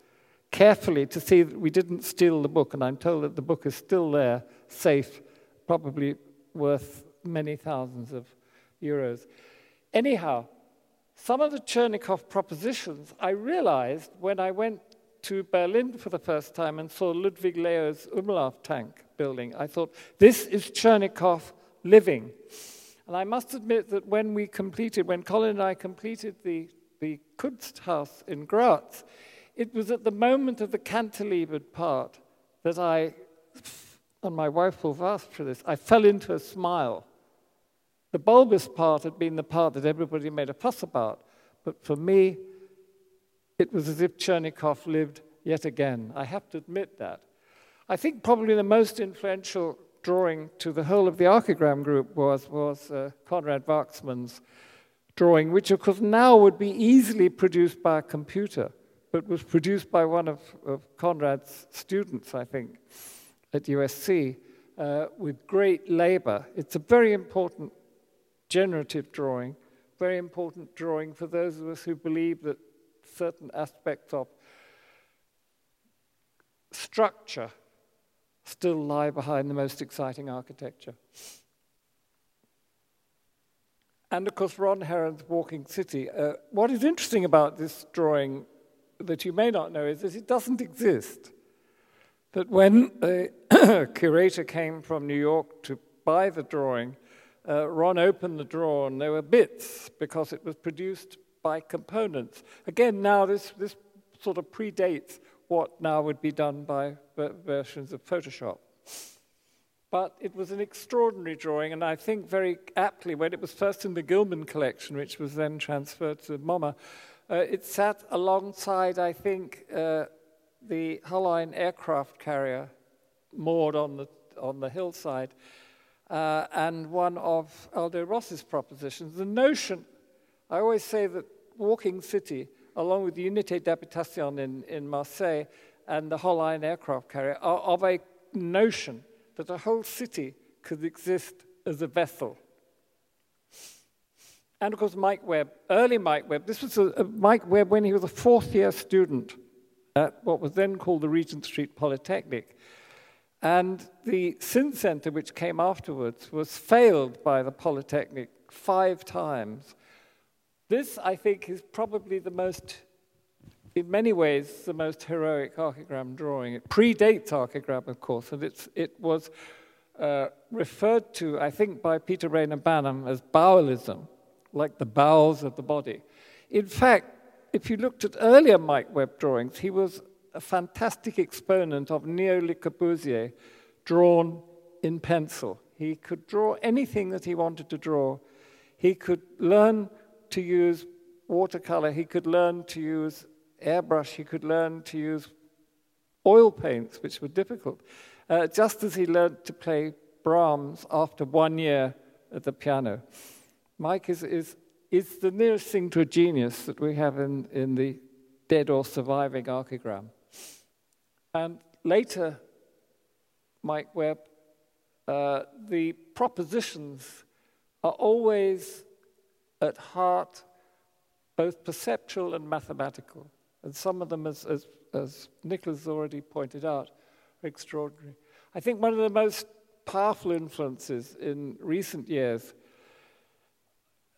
carefully to see that we didn't steal the book, and I'm told that the book is still there, safe, probably worth many thousands of euros. Anyhow, some of the Chernikov propositions I realized when I went to Berlin for the first time and saw Ludwig Leo's Umlauf tank building. I thought, this is Chernikov living. And I must admit that when we completed, when Colin and I completed the, the Kunsthaus in Graz, it was at the moment of the cantilevered part that I, and my wife will vouch for this, I fell into a smile. The bulbous part had been the part that everybody made a fuss about, but for me, it was as if Chernikov lived yet again. I have to admit that. I think probably the most influential drawing to the whole of the archigram group was, was uh, Konrad Wachsmann's drawing, which of course now would be easily produced by a computer, but was produced by one of, of Konrad's students, I think, at USC, uh, with great labor. It's a very important generative drawing, very important drawing for those of us who believe that certain aspects of structure still lie behind the most exciting architecture. And of course, Ron Herron's Walking City. Uh, what is interesting about this drawing that you may not know is that it doesn't exist. That when a curator came from New York to buy the drawing, uh, Ron opened the drawer and there were bits because it was produced by components. Again, now this, this sort of predates what now would be done by versions of Photoshop. But it was an extraordinary drawing, and I think very aptly, when it was first in the Gilman collection, which was then transferred to MoMA, uh, it sat alongside, I think, uh, the Hollein aircraft carrier moored on the, on the hillside, uh, and one of Aldo Rossi's propositions. The notion, I always say that walking city, along with the Unité d'Habitation in, in Marseille and the Hollein aircraft carrier, are of a notion that a whole city could exist as a vessel. And of course, Mike Webb, early Mike Webb, this was a, a Mike Webb when he was a fourth year student at what was then called the Regent Street Polytechnic. And the Sin Center, which came afterwards, was failed by the Polytechnic five times this, I think, is probably the most, in many ways, the most heroic archigram drawing. It predates archigram, of course, and it was uh, referred to, I think, by Peter Reyner Banham as bowelism, like the bowels of the body. In fact, if you looked at earlier Mike Webb drawings, he was a fantastic exponent of Neo Le Corbusier drawn in pencil. He could draw anything that he wanted to draw. He could learn to use watercolor, he could learn to use airbrush, he could learn to use oil paints, which were difficult, uh, just as he learned to play Brahms after one year at the piano. Mike is, is, is the nearest thing to a genius that we have in, in the dead or surviving archigram. And later, Mike Webb, uh, the propositions are always at heart both perceptual and mathematical. And some of them, as, as, as Nicholas has already pointed out, are extraordinary. I think one of the most powerful influences in recent years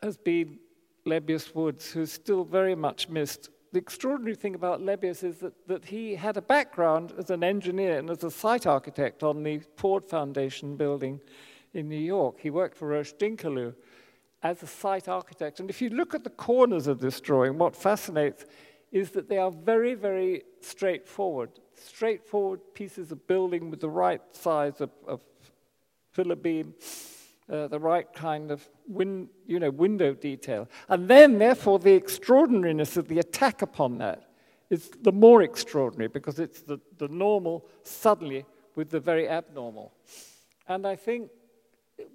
has been Lebbeus Woods, who's still very much missed. The extraordinary thing about Lebbeus is that, that he had a background as an engineer and as a site architect on the Ford Foundation building in New York. He worked for Roche Dinkeloo as a site architect. And if you look at the corners of this drawing, what fascinates is that they are very, very straightforward. Straightforward pieces of building with the right size of, of pillar beam, uh, the right kind of win, you know, window detail. And then, therefore, the extraordinariness of the attack upon that is the more extraordinary because it's the, the normal suddenly with the very abnormal. And I think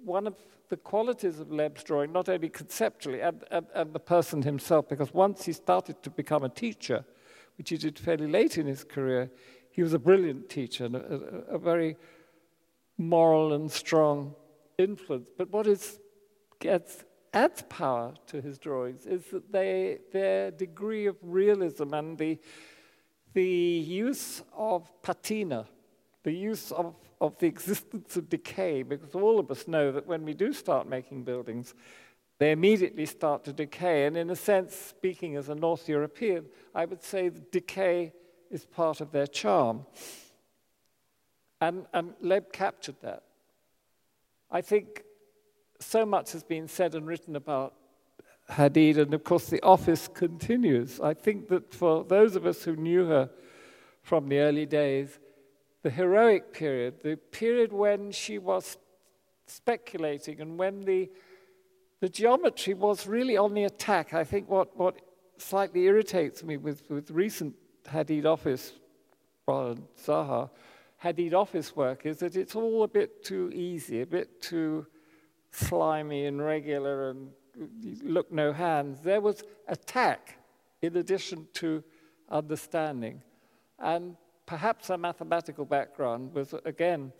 one of the qualities of Leb's drawing, not only conceptually, and, and, and the person himself, because once he started to become a teacher, which he did fairly late in his career, he was a brilliant teacher and a, a, a very moral and strong influence. But what is, gets adds power to his drawings is that they, their degree of realism and the, the use of patina, the use of, of the existence of decay, because all of us know that when we do start making buildings, they immediately start to decay. And in a sense, speaking as a North European, I would say that decay is part of their charm. And, and Leeb captured that. I think so much has been said and written about Hadid, and of course, the office continues. I think that for those of us who knew her from the early days, the heroic period, the period when she was speculating and when the, the geometry was really on the attack, I think what, what slightly irritates me with, with recent Hadid office, rather Zaha, Hadid office work is that it's all a bit too easy, a bit too slimy and regular and look no hands. There was attack in addition to understanding. And perhaps a mathematical background was, again,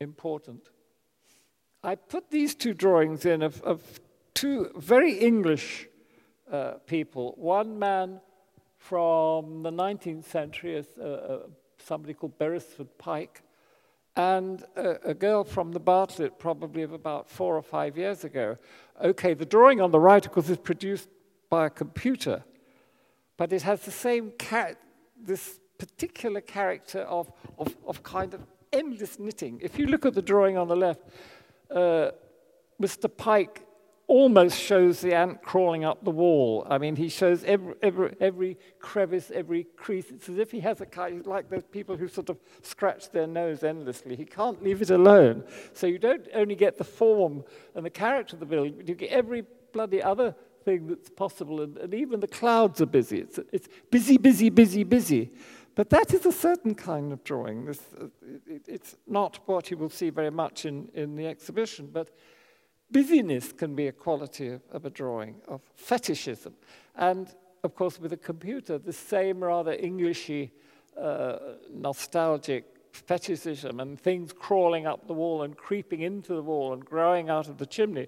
important. I put these two drawings in of, of two very English uh, people. One man from the 19th century, uh, somebody called Beresford Pite, and a, a, girl from the Bartlett, probably of about four or five years ago. Okay, the drawing on the right, of course, is produced by a computer, but it has the same char- this particular character of, of, of kind of endless knitting. If you look at the drawing on the left, uh, Mr. Pite almost shows the ant crawling up the wall. I mean, he shows every, every, every crevice, every crease. It's as if he has a kind like those people who sort of scratch their nose endlessly. He can't leave it alone. So you don't only get the form and the character of the building, but you get every bloody other thing that's possible. And, and even the clouds are busy. It's, it's busy, busy, busy, busy. But that is a certain kind of drawing. This, uh, it, it's not what you will see very much in, in the exhibition, but busyness can be a quality of, of a drawing, of fetishism. And of course, with a computer, the same rather Englishy, uh, nostalgic fetishism and things crawling up the wall and creeping into the wall and growing out of the chimney.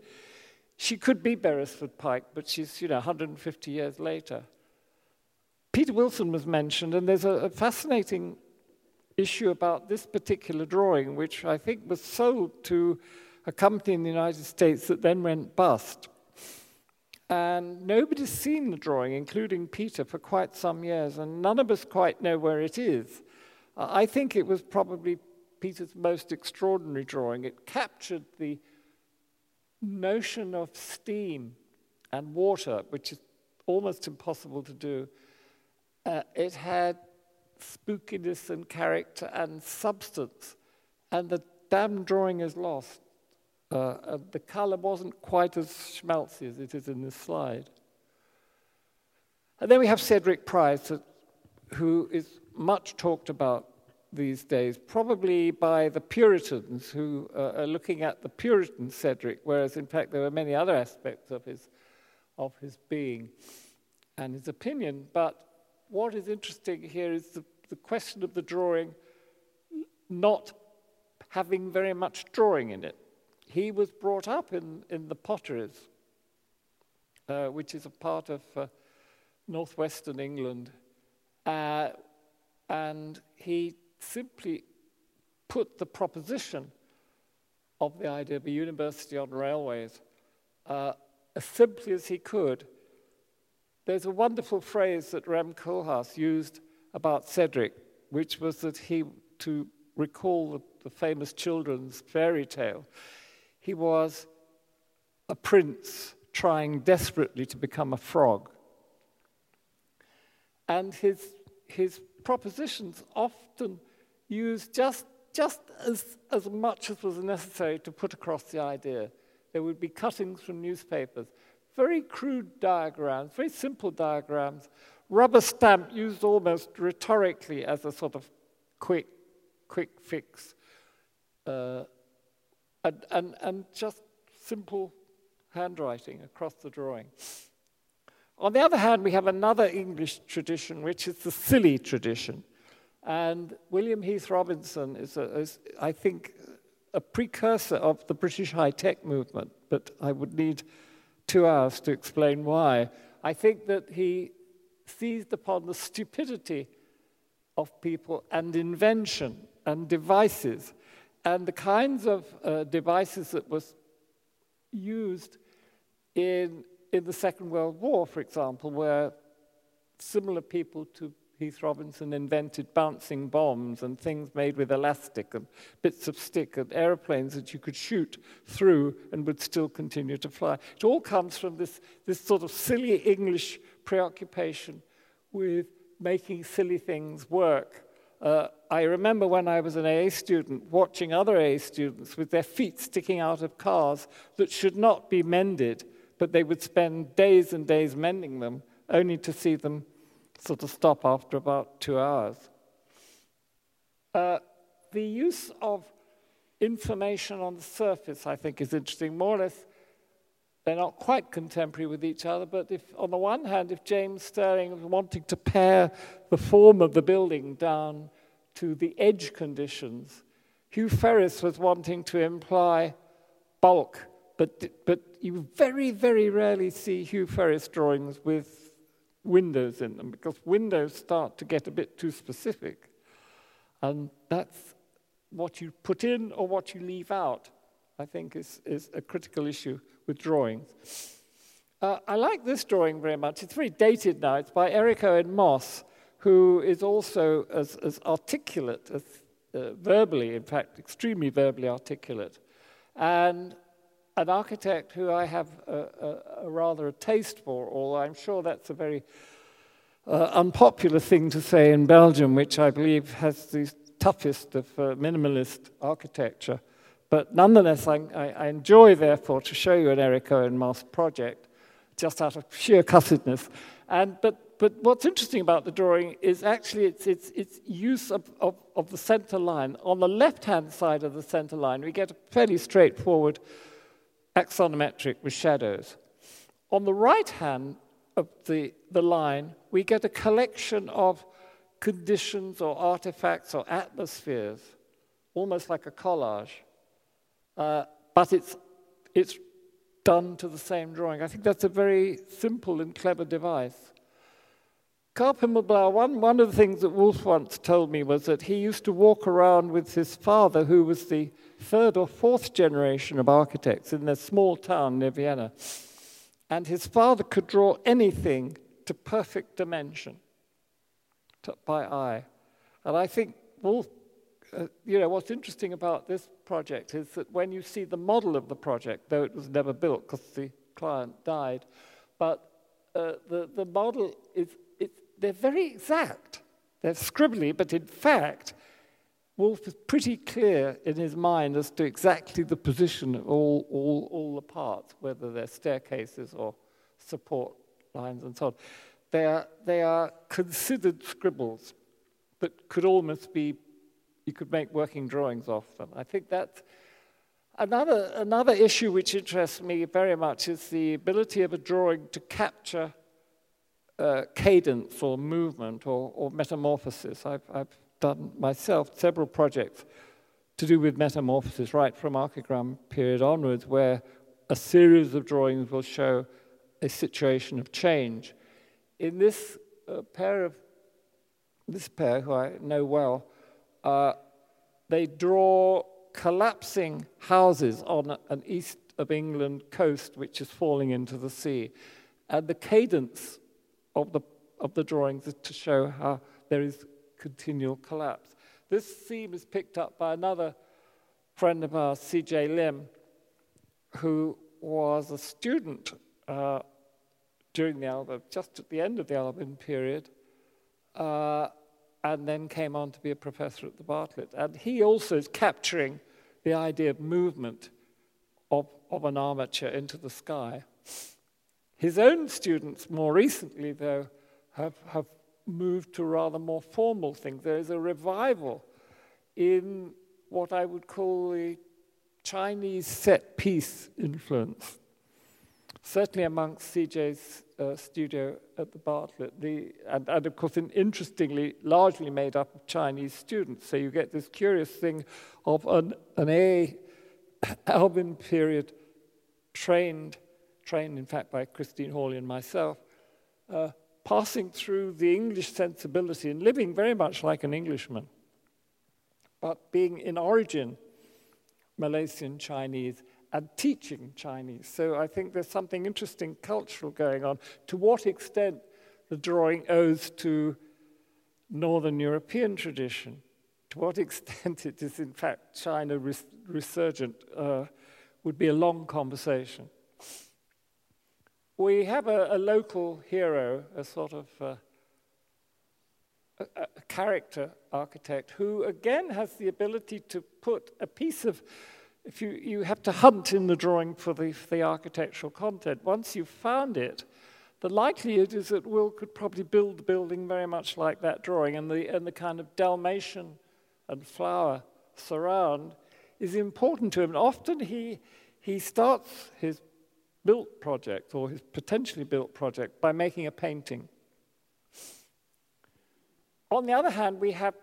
She could be Beresford Pite, but she's, you know, 150 years later. Peter Wilson was mentioned, and there's a, a fascinating issue about this particular drawing, which I think was sold to a company in the United States that then went bust. And nobody's seen the drawing, including Peter, for quite some years, and none of us quite know where it is. I think it was probably Peter's most extraordinary drawing. It captured the notion of steam and water, which is almost impossible to do. Uh, it had spookiness and character and substance, and the damn drawing is lost. Uh, uh, the color wasn't quite as schmaltzy as it is in this slide. And then we have Cedric Price, uh, who is much talked about these days, probably by the Puritans who uh, are looking at the Puritan Cedric, whereas in fact there were many other aspects of his, of his being and his opinion. But what is interesting here is the, the question of the drawing not having very much drawing in it he was brought up in, in the potteries, uh, which is a part of uh, northwestern England. Uh, and he simply put the proposition of the idea of a university on railways uh, as simply as he could. There's a wonderful phrase that Rem Koolhaas used about Cedric, which was that he, to recall the, the famous children's fairy tale, he was a prince trying desperately to become a frog. And his, his propositions often used just, just as, as much as was necessary to put across the idea. There would be cuttings from newspapers, very crude diagrams, very simple diagrams, rubber stamp used almost rhetorically as a sort of quick, quick fix. Uh, and, and, and just simple handwriting across the drawing. On the other hand, we have another English tradition, which is the silly tradition. And William Heath Robinson is, a, is, I think, a precursor of the British high tech movement, but I would need two hours to explain why. I think that he seized upon the stupidity of people and invention and devices and the kinds of uh, devices that was used in, in the Second World War, for example, where similar people to Heath Robinson invented bouncing bombs and things made with elastic and bits of stick and aeroplanes that you could shoot through and would still continue to fly. It all comes from this, this sort of silly English preoccupation with making silly things work. Uh, I remember when I was an AA student watching other AA students with their feet sticking out of cars that should not be mended, but they would spend days and days mending them, only to see them sort of stop after about two hours. Uh, the use of information on the surface, I think, is interesting. More or less, they're not quite contemporary with each other, but if, on the one hand, if James Stirling was wanting to pare the form of the building down to the edge conditions, Hugh Ferriss was wanting to imply bulk, but, but you very, very rarely see Hugh Ferriss drawings with windows in them because windows start to get a bit too specific. And that's what you put in or what you leave out, I think, is, is a critical issue with drawings. Uh, I like this drawing very much. It's very dated now. It's by Eric Owen Moss, who is also as, as articulate, as uh, verbally, in fact, extremely verbally articulate. And an architect who I have a, a, a rather a taste for, although I'm sure that's a very uh, unpopular thing to say in Belgium, which I believe has the toughest of uh, minimalist architecture. But nonetheless, I, I, I, enjoy, therefore, to show you an Eric Owen Moss project, just out of sheer cussedness. And, but, but what's interesting about the drawing is actually its, its, its use of, of, of the center line. On the left-hand side of the center line, we get a fairly straightforward axonometric with shadows. On the right hand of the, the line, we get a collection of conditions or artifacts or atmospheres, almost like a collage. Uh, but it's, it's done to the same drawing. I think that's a very simple and clever device. Carl Himmelblau, one, one of the things that Wolf once told me was that he used to walk around with his father, who was the third or fourth generation of architects in a small town near Vienna. And his father could draw anything to perfect dimension to, by eye. And I think, well, uh, you know, what's interesting about this project is that when you see the model of the project, though it was never built because the client died, but uh, the, the model is, it, they're very exact. They're scribbly, but in fact, Wolf is pretty clear in his mind as to exactly the position of all, all, all the parts, whether they're staircases or support lines and so on. They are, they are considered scribbles that could almost be, you could make working drawings of them. I think that another, another issue which interests me very much is the ability of a drawing to capture uh, cadence or movement or, or metamorphosis. I've, I've done myself several projects to do with metamorphosis right from archigram period onwards, where a series of drawings will show a situation of change. In this uh, pair of this pair, who I know well, uh, they draw collapsing houses on an east of England coast which is falling into the sea. And the cadence of the, of the drawings is to show how there is continual collapse. This theme is picked up by another friend of ours, C.J. Lim, who was a student uh, during the Alba, just at the end of the Alvin period, uh, and then came on to be a professor at the Bartlett. And he also is capturing the idea of movement of, of an armature into the sky. His own students, more recently, though, have, have moved to rather more formal things. There is a revival in what I would call the Chinese set piece influence. Certainly amongst CJ's uh, studio at the Bartlett, the, and, and, of course, in, interestingly, largely made up of Chinese students. So you get this curious thing of an, an A Alvin period trained trained, in fact, by Christine Hawley and myself, uh, passing through the English sensibility and living very much like an Englishman, but being in origin Malaysian Chinese and teaching Chinese. So I think there's something interesting cultural going on. To what extent the drawing owes to Northern European tradition, to what extent it is in fact China res- resurgent, uh, would be a long conversation. We have a, a local hero, a sort of uh, a, a character architect who again has the ability to put a piece of if you, you have to hunt in the drawing for the, for the architectural content. Once you've found it, the likelihood is that Will could probably build the building very much like that drawing, and the, and the kind of Dalmatian and flower surround is important to him. And often he, he starts his built project or his potentially built project by making a painting. On the other hand, we have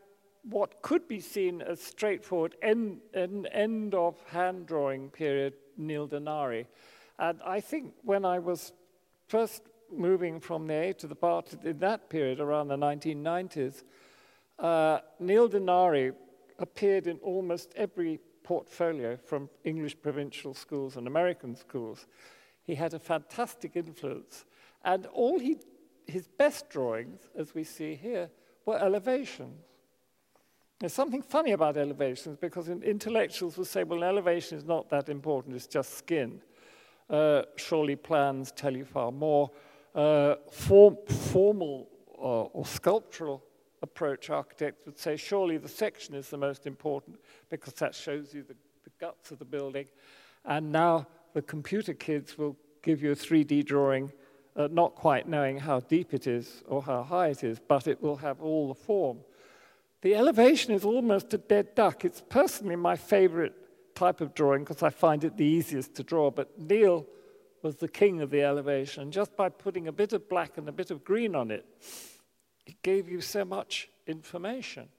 what could be seen as straightforward end, end, end of hand drawing period Neil Denari. And I think when I was first moving from the A to the bar to, in that period around the 1990s, uh, Neil Denari appeared in almost every portfolio from English provincial schools and American schools. He had a fantastic influence. And all he, his best drawings, as we see here, were elevations. There's something funny about elevations because intellectuals will say, well, elevation is not that important, it's just skin. Uh, surely plans tell you far more. Uh, form, formal or, or sculptural approach, architects would say, surely the section is the most important because that shows you the, the guts of the building. And now the computer kids will give you a 3D drawing, uh, not quite knowing how deep it is or how high it is, but it will have all the form. The elevation is almost a dead duck. It's personally my favorite type of drawing because I find it the easiest to draw, but Neil was the king of the elevation. Just by putting a bit of black and a bit of green on it, it gave you so much information.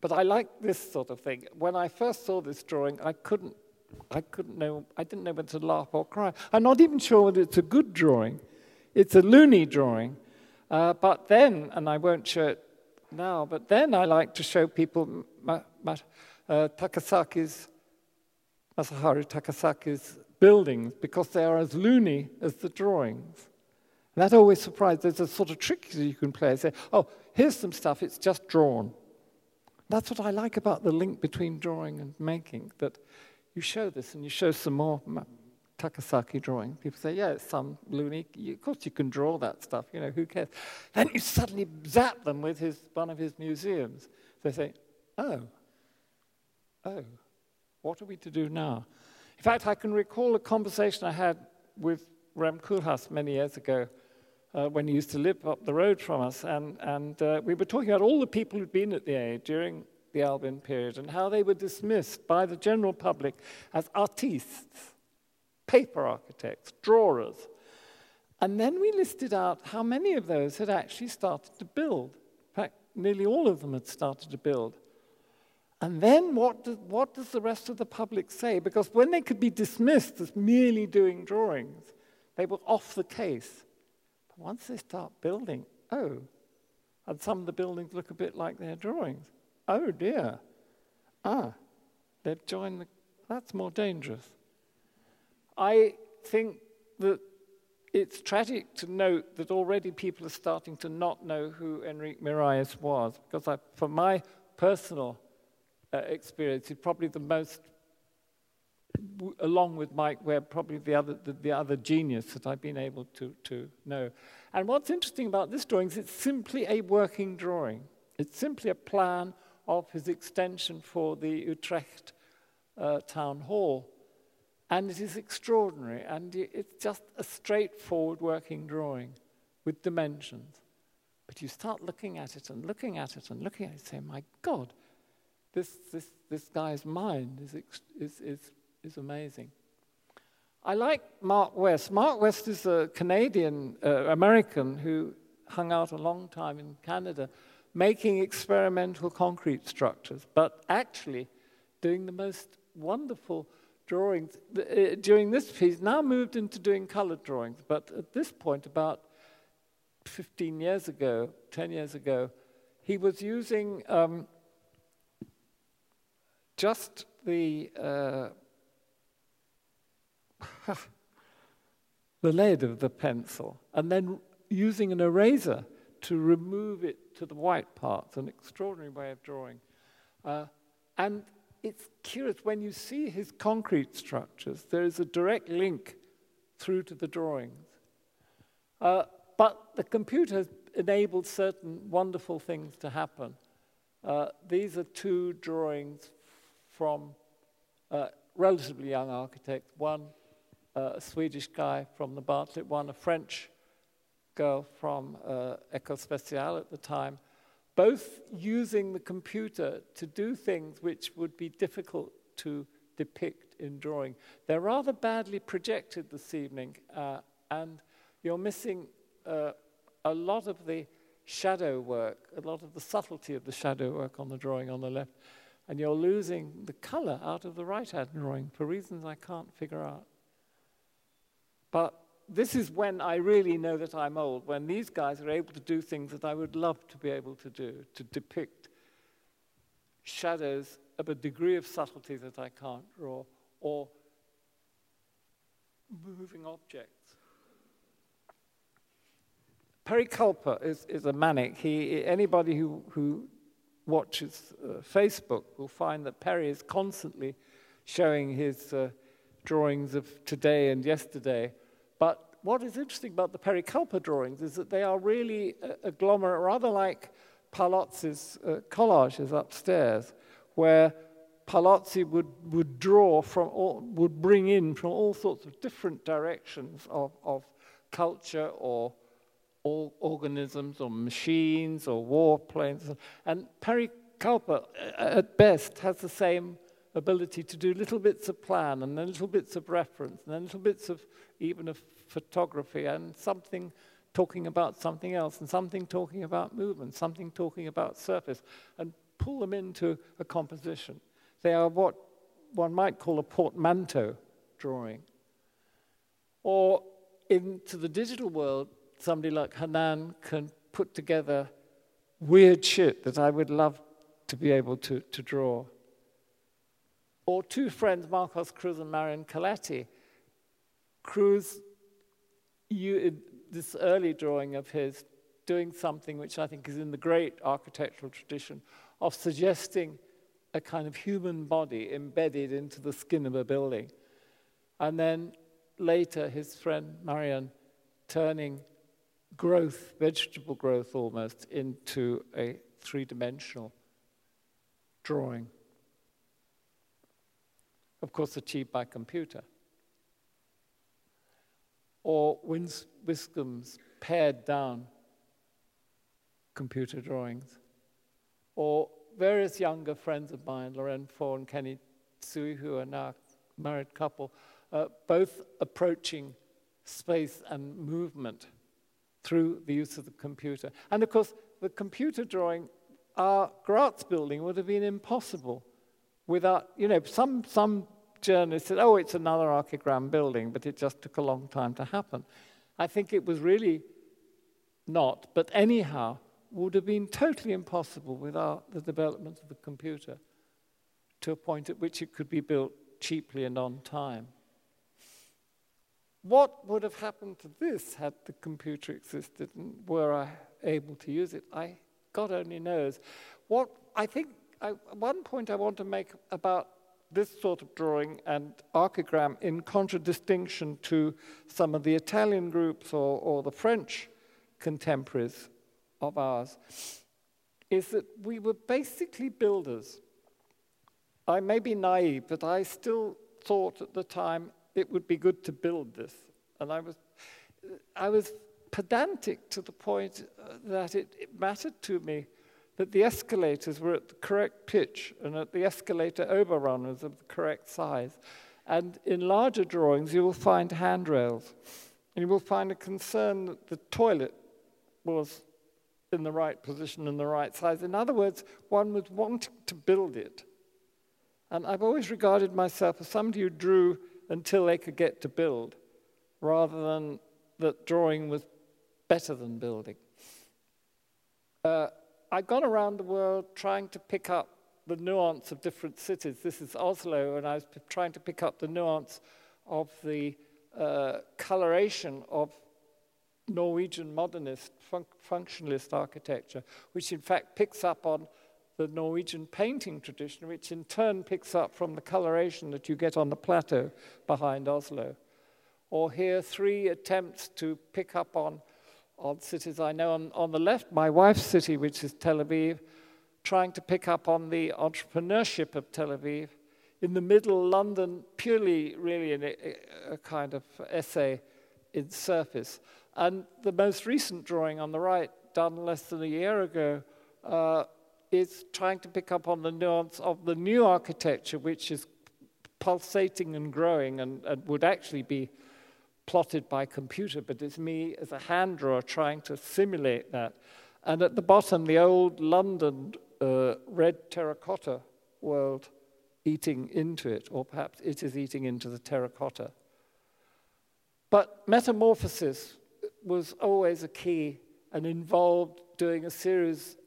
But I like this sort of thing. When I first saw this drawing, I couldn't, I couldn't know, I didn't know whether to laugh or cry. I'm not even sure whether it's a good drawing. It's a loony drawing. Uh, but then, and I won't show it now, but then I like to show people ma, ma, uh, Takasaki's, Masaharu Takasaki's buildings because they are as loony as the drawings. And that always surprises. There's a sort of trick you can play. Say, oh, here's some stuff, it's just drawn. That's what I like about the link between drawing and making, that you show this and you show some more Takasaki drawing. People say, yeah, it's some loony. of course you can draw that stuff, you know, who cares? Then you suddenly zap them with his, one of his museums. They say, oh, oh, what are we to do now? In fact, I can recall a conversation I had with Rem Koolhaas many years ago uh, when he used to live up the road from us. And, and uh, we were talking about all the people who'd been at the A during the Alvin period and how they were dismissed by the general public as artistes, paper architects, drawers. And then we listed out how many of those had actually started to build. In fact, nearly all of them had started to build. And then what, do, what does the rest of the public say? Because when they could be dismissed as merely doing drawings, they were off the case. Once they start building, oh, and some of the buildings look a bit like their drawings. Oh dear. Ah, they've joined the. That's more dangerous. I think that it's tragic to note that already people are starting to not know who Enrique Miralles was, because I, from my personal uh, experience, he's probably the most along with Mike Webb, probably the other, the, the, other genius that I've been able to, to know. And what's interesting about this drawing is it's simply a working drawing. It's simply a plan of his extension for the Utrecht uh, town hall. And it is extraordinary. And it's just a straightforward working drawing with dimensions. But you start looking at it and looking at it and looking at it and say, my God, this, this, this guy's mind is, is, is is amazing. I like Mark West. Mark West is a Canadian uh, American who hung out a long time in Canada making experimental concrete structures, but actually doing the most wonderful drawings uh, during this piece, now moved into doing colored drawings. But at this point, about 15 years ago, 10 years ago, he was using um, just the uh, the lead of the pencil, and then using an eraser to remove it to the white parts. An extraordinary way of drawing. Uh, and it's curious, when you see his concrete structures, there is a direct link through to the drawings. Uh, but the computer has enabled certain wonderful things to happen. Uh, these are two drawings from uh, relatively young architects. One, a Swedish guy from the Bartlett, one, a French girl from uh, École Spéciale at the time, both using the computer to do things which would be difficult to depict in drawing. They're rather badly projected this evening, uh, and you're missing uh, a lot of the shadow work, a lot of the subtlety of the shadow work on the drawing on the left, and you're losing the color out of the right hand drawing for reasons I can't figure out. But this is when I really know that I'm old, when these guys are able to do things that I would love to be able to do, to depict shadows of a degree of subtlety that I can't draw, or moving objects. Perry Kulper is, is a manic. He, anybody who, who watches uh, Facebook will find that Perry is constantly showing his uh, drawings of today and yesterday. But what is interesting about the Perry Kulper drawings is that they are really agglomerate, rather like Paolozzi's uh, collages upstairs, where Paolozzi would, would draw from all, would bring in from all sorts of different directions of, of culture or all organisms or machines or warplanes. And Perry Kulper, at best, has the same ability to do little bits of plan and then little bits of reference and then little bits of even of photography and something talking about something else and something talking about movement, something talking about surface, and pull them into a composition. They are what one might call a portmanteau drawing. Or into the digital world, somebody like Hanan can put together weird shit that I would love to be able to, to draw. Or two friends, Marcos Cruz and Marjan Colletti. Cruz, you, this early drawing of his, doing something which I think is in the great architectural tradition of suggesting a kind of human body embedded into the skin of a building. And then later, his friend Marion turning growth, vegetable growth almost, into a three dimensional drawing. Of course, achieved by computer. Or Wiscombe's pared down computer drawings. Or various younger friends of mine, Loren Faure and Kenny Tsui, who are now a married couple, uh, both approaching space and movement through the use of the computer. And of course, the computer drawing, our Graz building would have been impossible without, you know, some, some journalists said, oh, it's another archigram building, but it just took a long time to happen. I think it was really not, but anyhow, would have been totally impossible without the development of the computer to a point at which it could be built cheaply and on time. What would have happened to this had the computer existed and were I able to use it? I, God only knows. What I think, I, one point I want to make about this sort of drawing and archigram in contradistinction to some of the Italian groups or, or the French contemporaries of ours is that we were basically builders. I may be naive, but I still thought at the time it would be good to build this. And I was, I was pedantic to the point that it, it mattered to me that the escalators were at the correct pitch and that the escalator overrun was of the correct size. And in larger drawings, you will find handrails. And you will find a concern that the toilet was in the right position and the right size. In other words, one was wanting to build it And I've always regarded myself as somebody who drew until they could get to build, rather than that drawing was better than building. Uh, I've gone around the world trying to pick up the nuance of different cities. This is Oslo, and I was p- trying to pick up the nuance of the uh, coloration of Norwegian modernist fun- functionalist architecture, which in fact picks up on the Norwegian painting tradition, which in turn picks up from the coloration that you get on the plateau behind Oslo. Or here, three attempts to pick up on, on cities I know. On, on the left, my wife's city, which is Tel Aviv, trying to pick up on the entrepreneurship of Tel Aviv. In the middle, London, purely really a, a kind of essay in surface. And the most recent drawing on the right, done less than a year ago, uh, is trying to pick up on the nuance of the new architecture, which is pulsating and growing and, and would actually be plotted by computer, but it's me as a hand drawer trying to simulate that. And at the bottom, the old London uh, red terracotta world eating into it, or perhaps it is eating into the terracotta. But metamorphosis was always a key and involved doing a series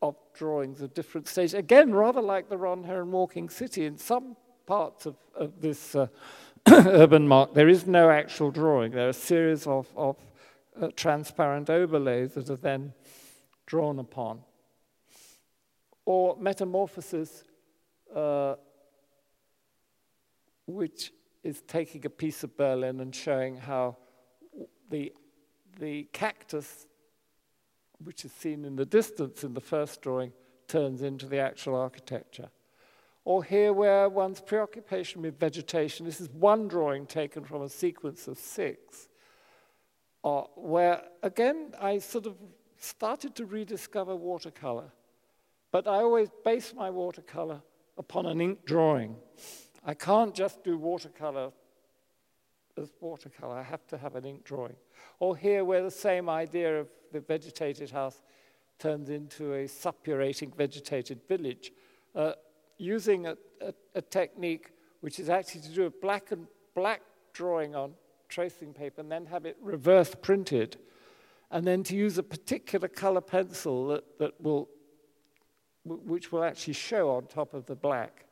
of drawings of different stages. Again, rather like the Ron Herron Walking City, in some parts of, of this uh, urban mark, there is no actual drawing. There are a series of, of uh, transparent overlays that are then drawn upon. Or metamorphosis, uh, which is taking a piece of Berlin and showing how the, the cactus, which is seen in the distance in the first drawing, turns into the actual architecture. Or here, where one's preoccupation with vegetation, this is one drawing taken from a sequence of six, uh, where again I sort of started to rediscover watercolor. But I always base my watercolor upon an ink drawing. I can't just do watercolor as watercolor, I have to have an ink drawing. Or here, where the same idea of the vegetated house turns into a suppurating vegetated village, uh, using a, a, a, technique which is actually to do a black and black drawing on tracing paper and then have it reverse printed, and then to use a particular color pencil that, that will, which will actually show on top of the black.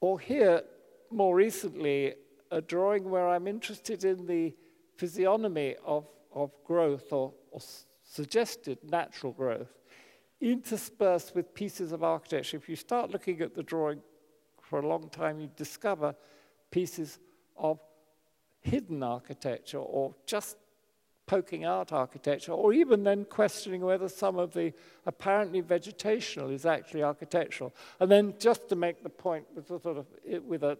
Or here, more recently, a drawing where I'm interested in the physiognomy of, of growth or, or suggested natural growth, interspersed with pieces of architecture. If you start looking at the drawing for a long time, you discover pieces of hidden architecture or just poking out architecture, or even then questioning whether some of the apparently vegetational is actually architectural. And then just to make the point with a sort of with a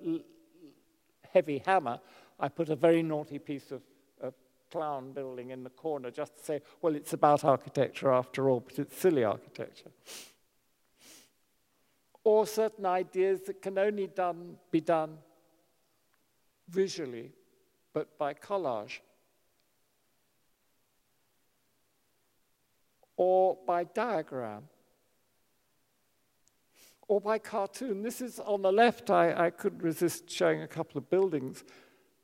heavy hammer, I put a very naughty piece of, clown building in the corner just to say, well, it's about architecture after all, but it's silly architecture. Or certain ideas that can only done, be done visually, but by collage. or by diagram or by cartoon. This is on the left, I, I couldn't resist showing a couple of buildings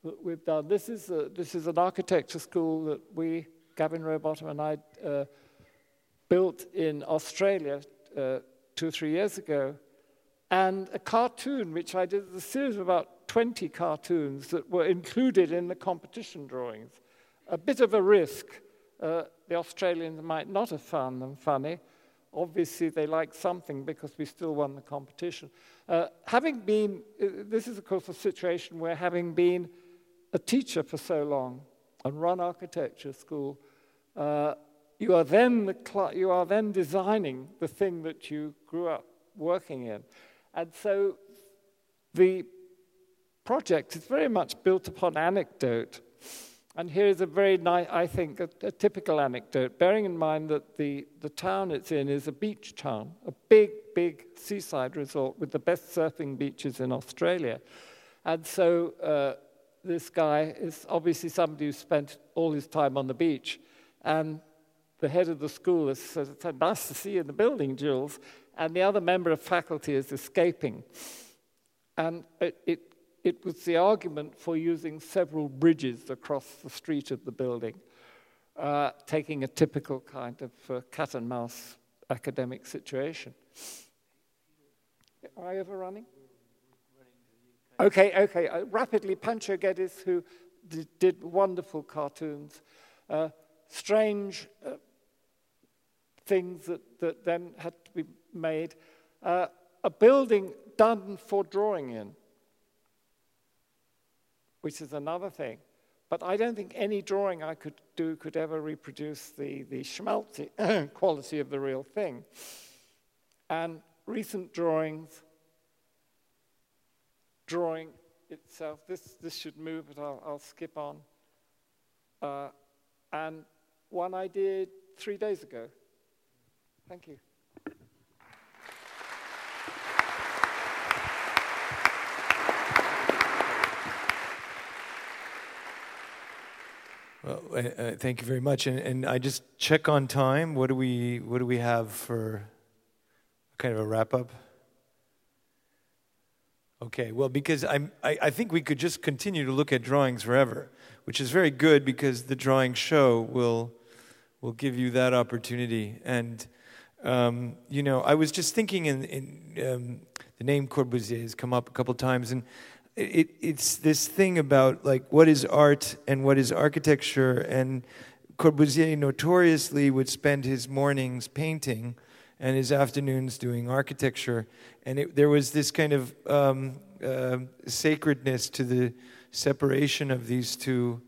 that we've done. This is, a, this is an architecture school that we, Gavin Robotham and I, uh, built in Australia uh, two or three years ago. And a cartoon, which I did, a series of about 20 cartoons that were included in the competition drawings. A bit of a risk. Uh, the Australians might not have found them funny. Obviously, they liked something because we still won the competition. Uh, having been, uh, this is, of course, a situation where having been a teacher for so long and run architecture school, uh, you, are then the you are then designing the thing that you grew up working in. And so the project is very much built upon anecdote and here is a very nice, I think, a, a, typical anecdote, bearing in mind that the, the town it's in is a beach town, a big, big seaside resort with the best surfing beaches in Australia. And so uh, this guy is obviously somebody who spent all his time on the beach. And the head of the school has said, Nice to see you in the building, Jules. And the other member of faculty is escaping. And it, it, it was the argument for using several bridges across the street of the building, uh, taking a typical kind of uh, cat and mouse academic situation. Are I overrunning? Okay, okay. Uh, rapidly, Pancho Guedes, who did, did wonderful cartoons, uh, strange uh, things that, that then had to be made, uh, a building done for drawing in, which is another thing. But I don't think any drawing I could do could ever reproduce the, the schmaltzy quality of the real thing. And recent drawings, drawing itself, this, this should move, but I'll, I'll skip on. Uh, and one I did three days ago. Thank you. Well, uh, thank you very much. And, and I just check on time. What do we What do we have for kind of a wrap up? Okay. Well, because I'm, I, I think we could just continue to look at drawings forever, which is very good because the drawing show will will give you that opportunity. And um, you know, I was just thinking in, in um, the name Corbusier has come up a couple times, and it, it's this thing about like what is art and what is architecture. And Corbusier notoriously would spend his mornings painting and his afternoons doing architecture. And it, there was this kind of um, uh, sacredness to the separation of these two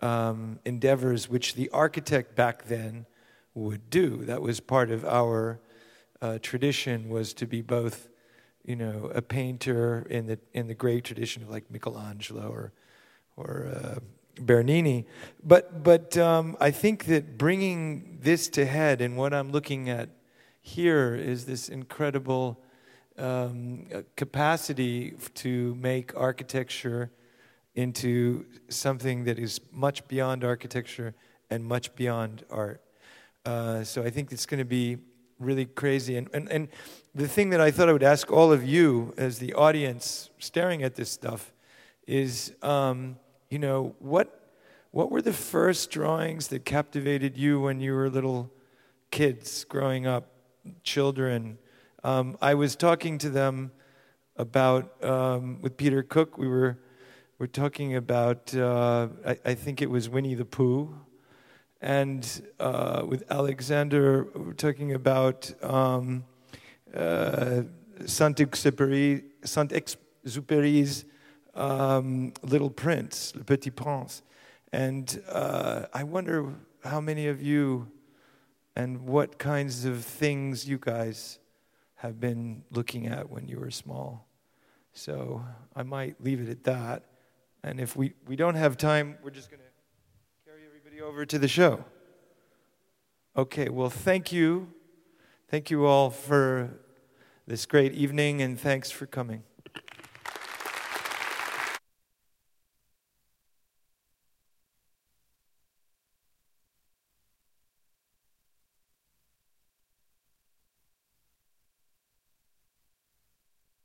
um, endeavors, which the architect back then would do. That was part of our uh, tradition was to be both, you know, a painter in the in the great tradition of like Michelangelo or or uh, Bernini, but but um, I think that bringing this to head and what I'm looking at here is this incredible um, capacity to make architecture into something that is much beyond architecture and much beyond art. Uh, so I think it's going to be really crazy. And, and, and the thing that I thought I would ask all of you as the audience staring at this stuff is, um, you know, what, what were the first drawings that captivated you when you were little kids growing up, children? Um, I was talking to them about, um, with Peter Cook, we were, were talking about, uh, I, I think it was Winnie the Pooh and uh, with Alexander, we're talking about um, uh, Saint-Exupéry, Saint-Exupéry's um, Little Prince, Le Petit Prince. And uh, I wonder how many of you and what kinds of things you guys have been looking at when you were small. So I might leave it at that. And if we, we don't have time, we're just going to carry everybody over to the show. Okay, well, thank you. Thank you all for this great evening, and thanks for coming.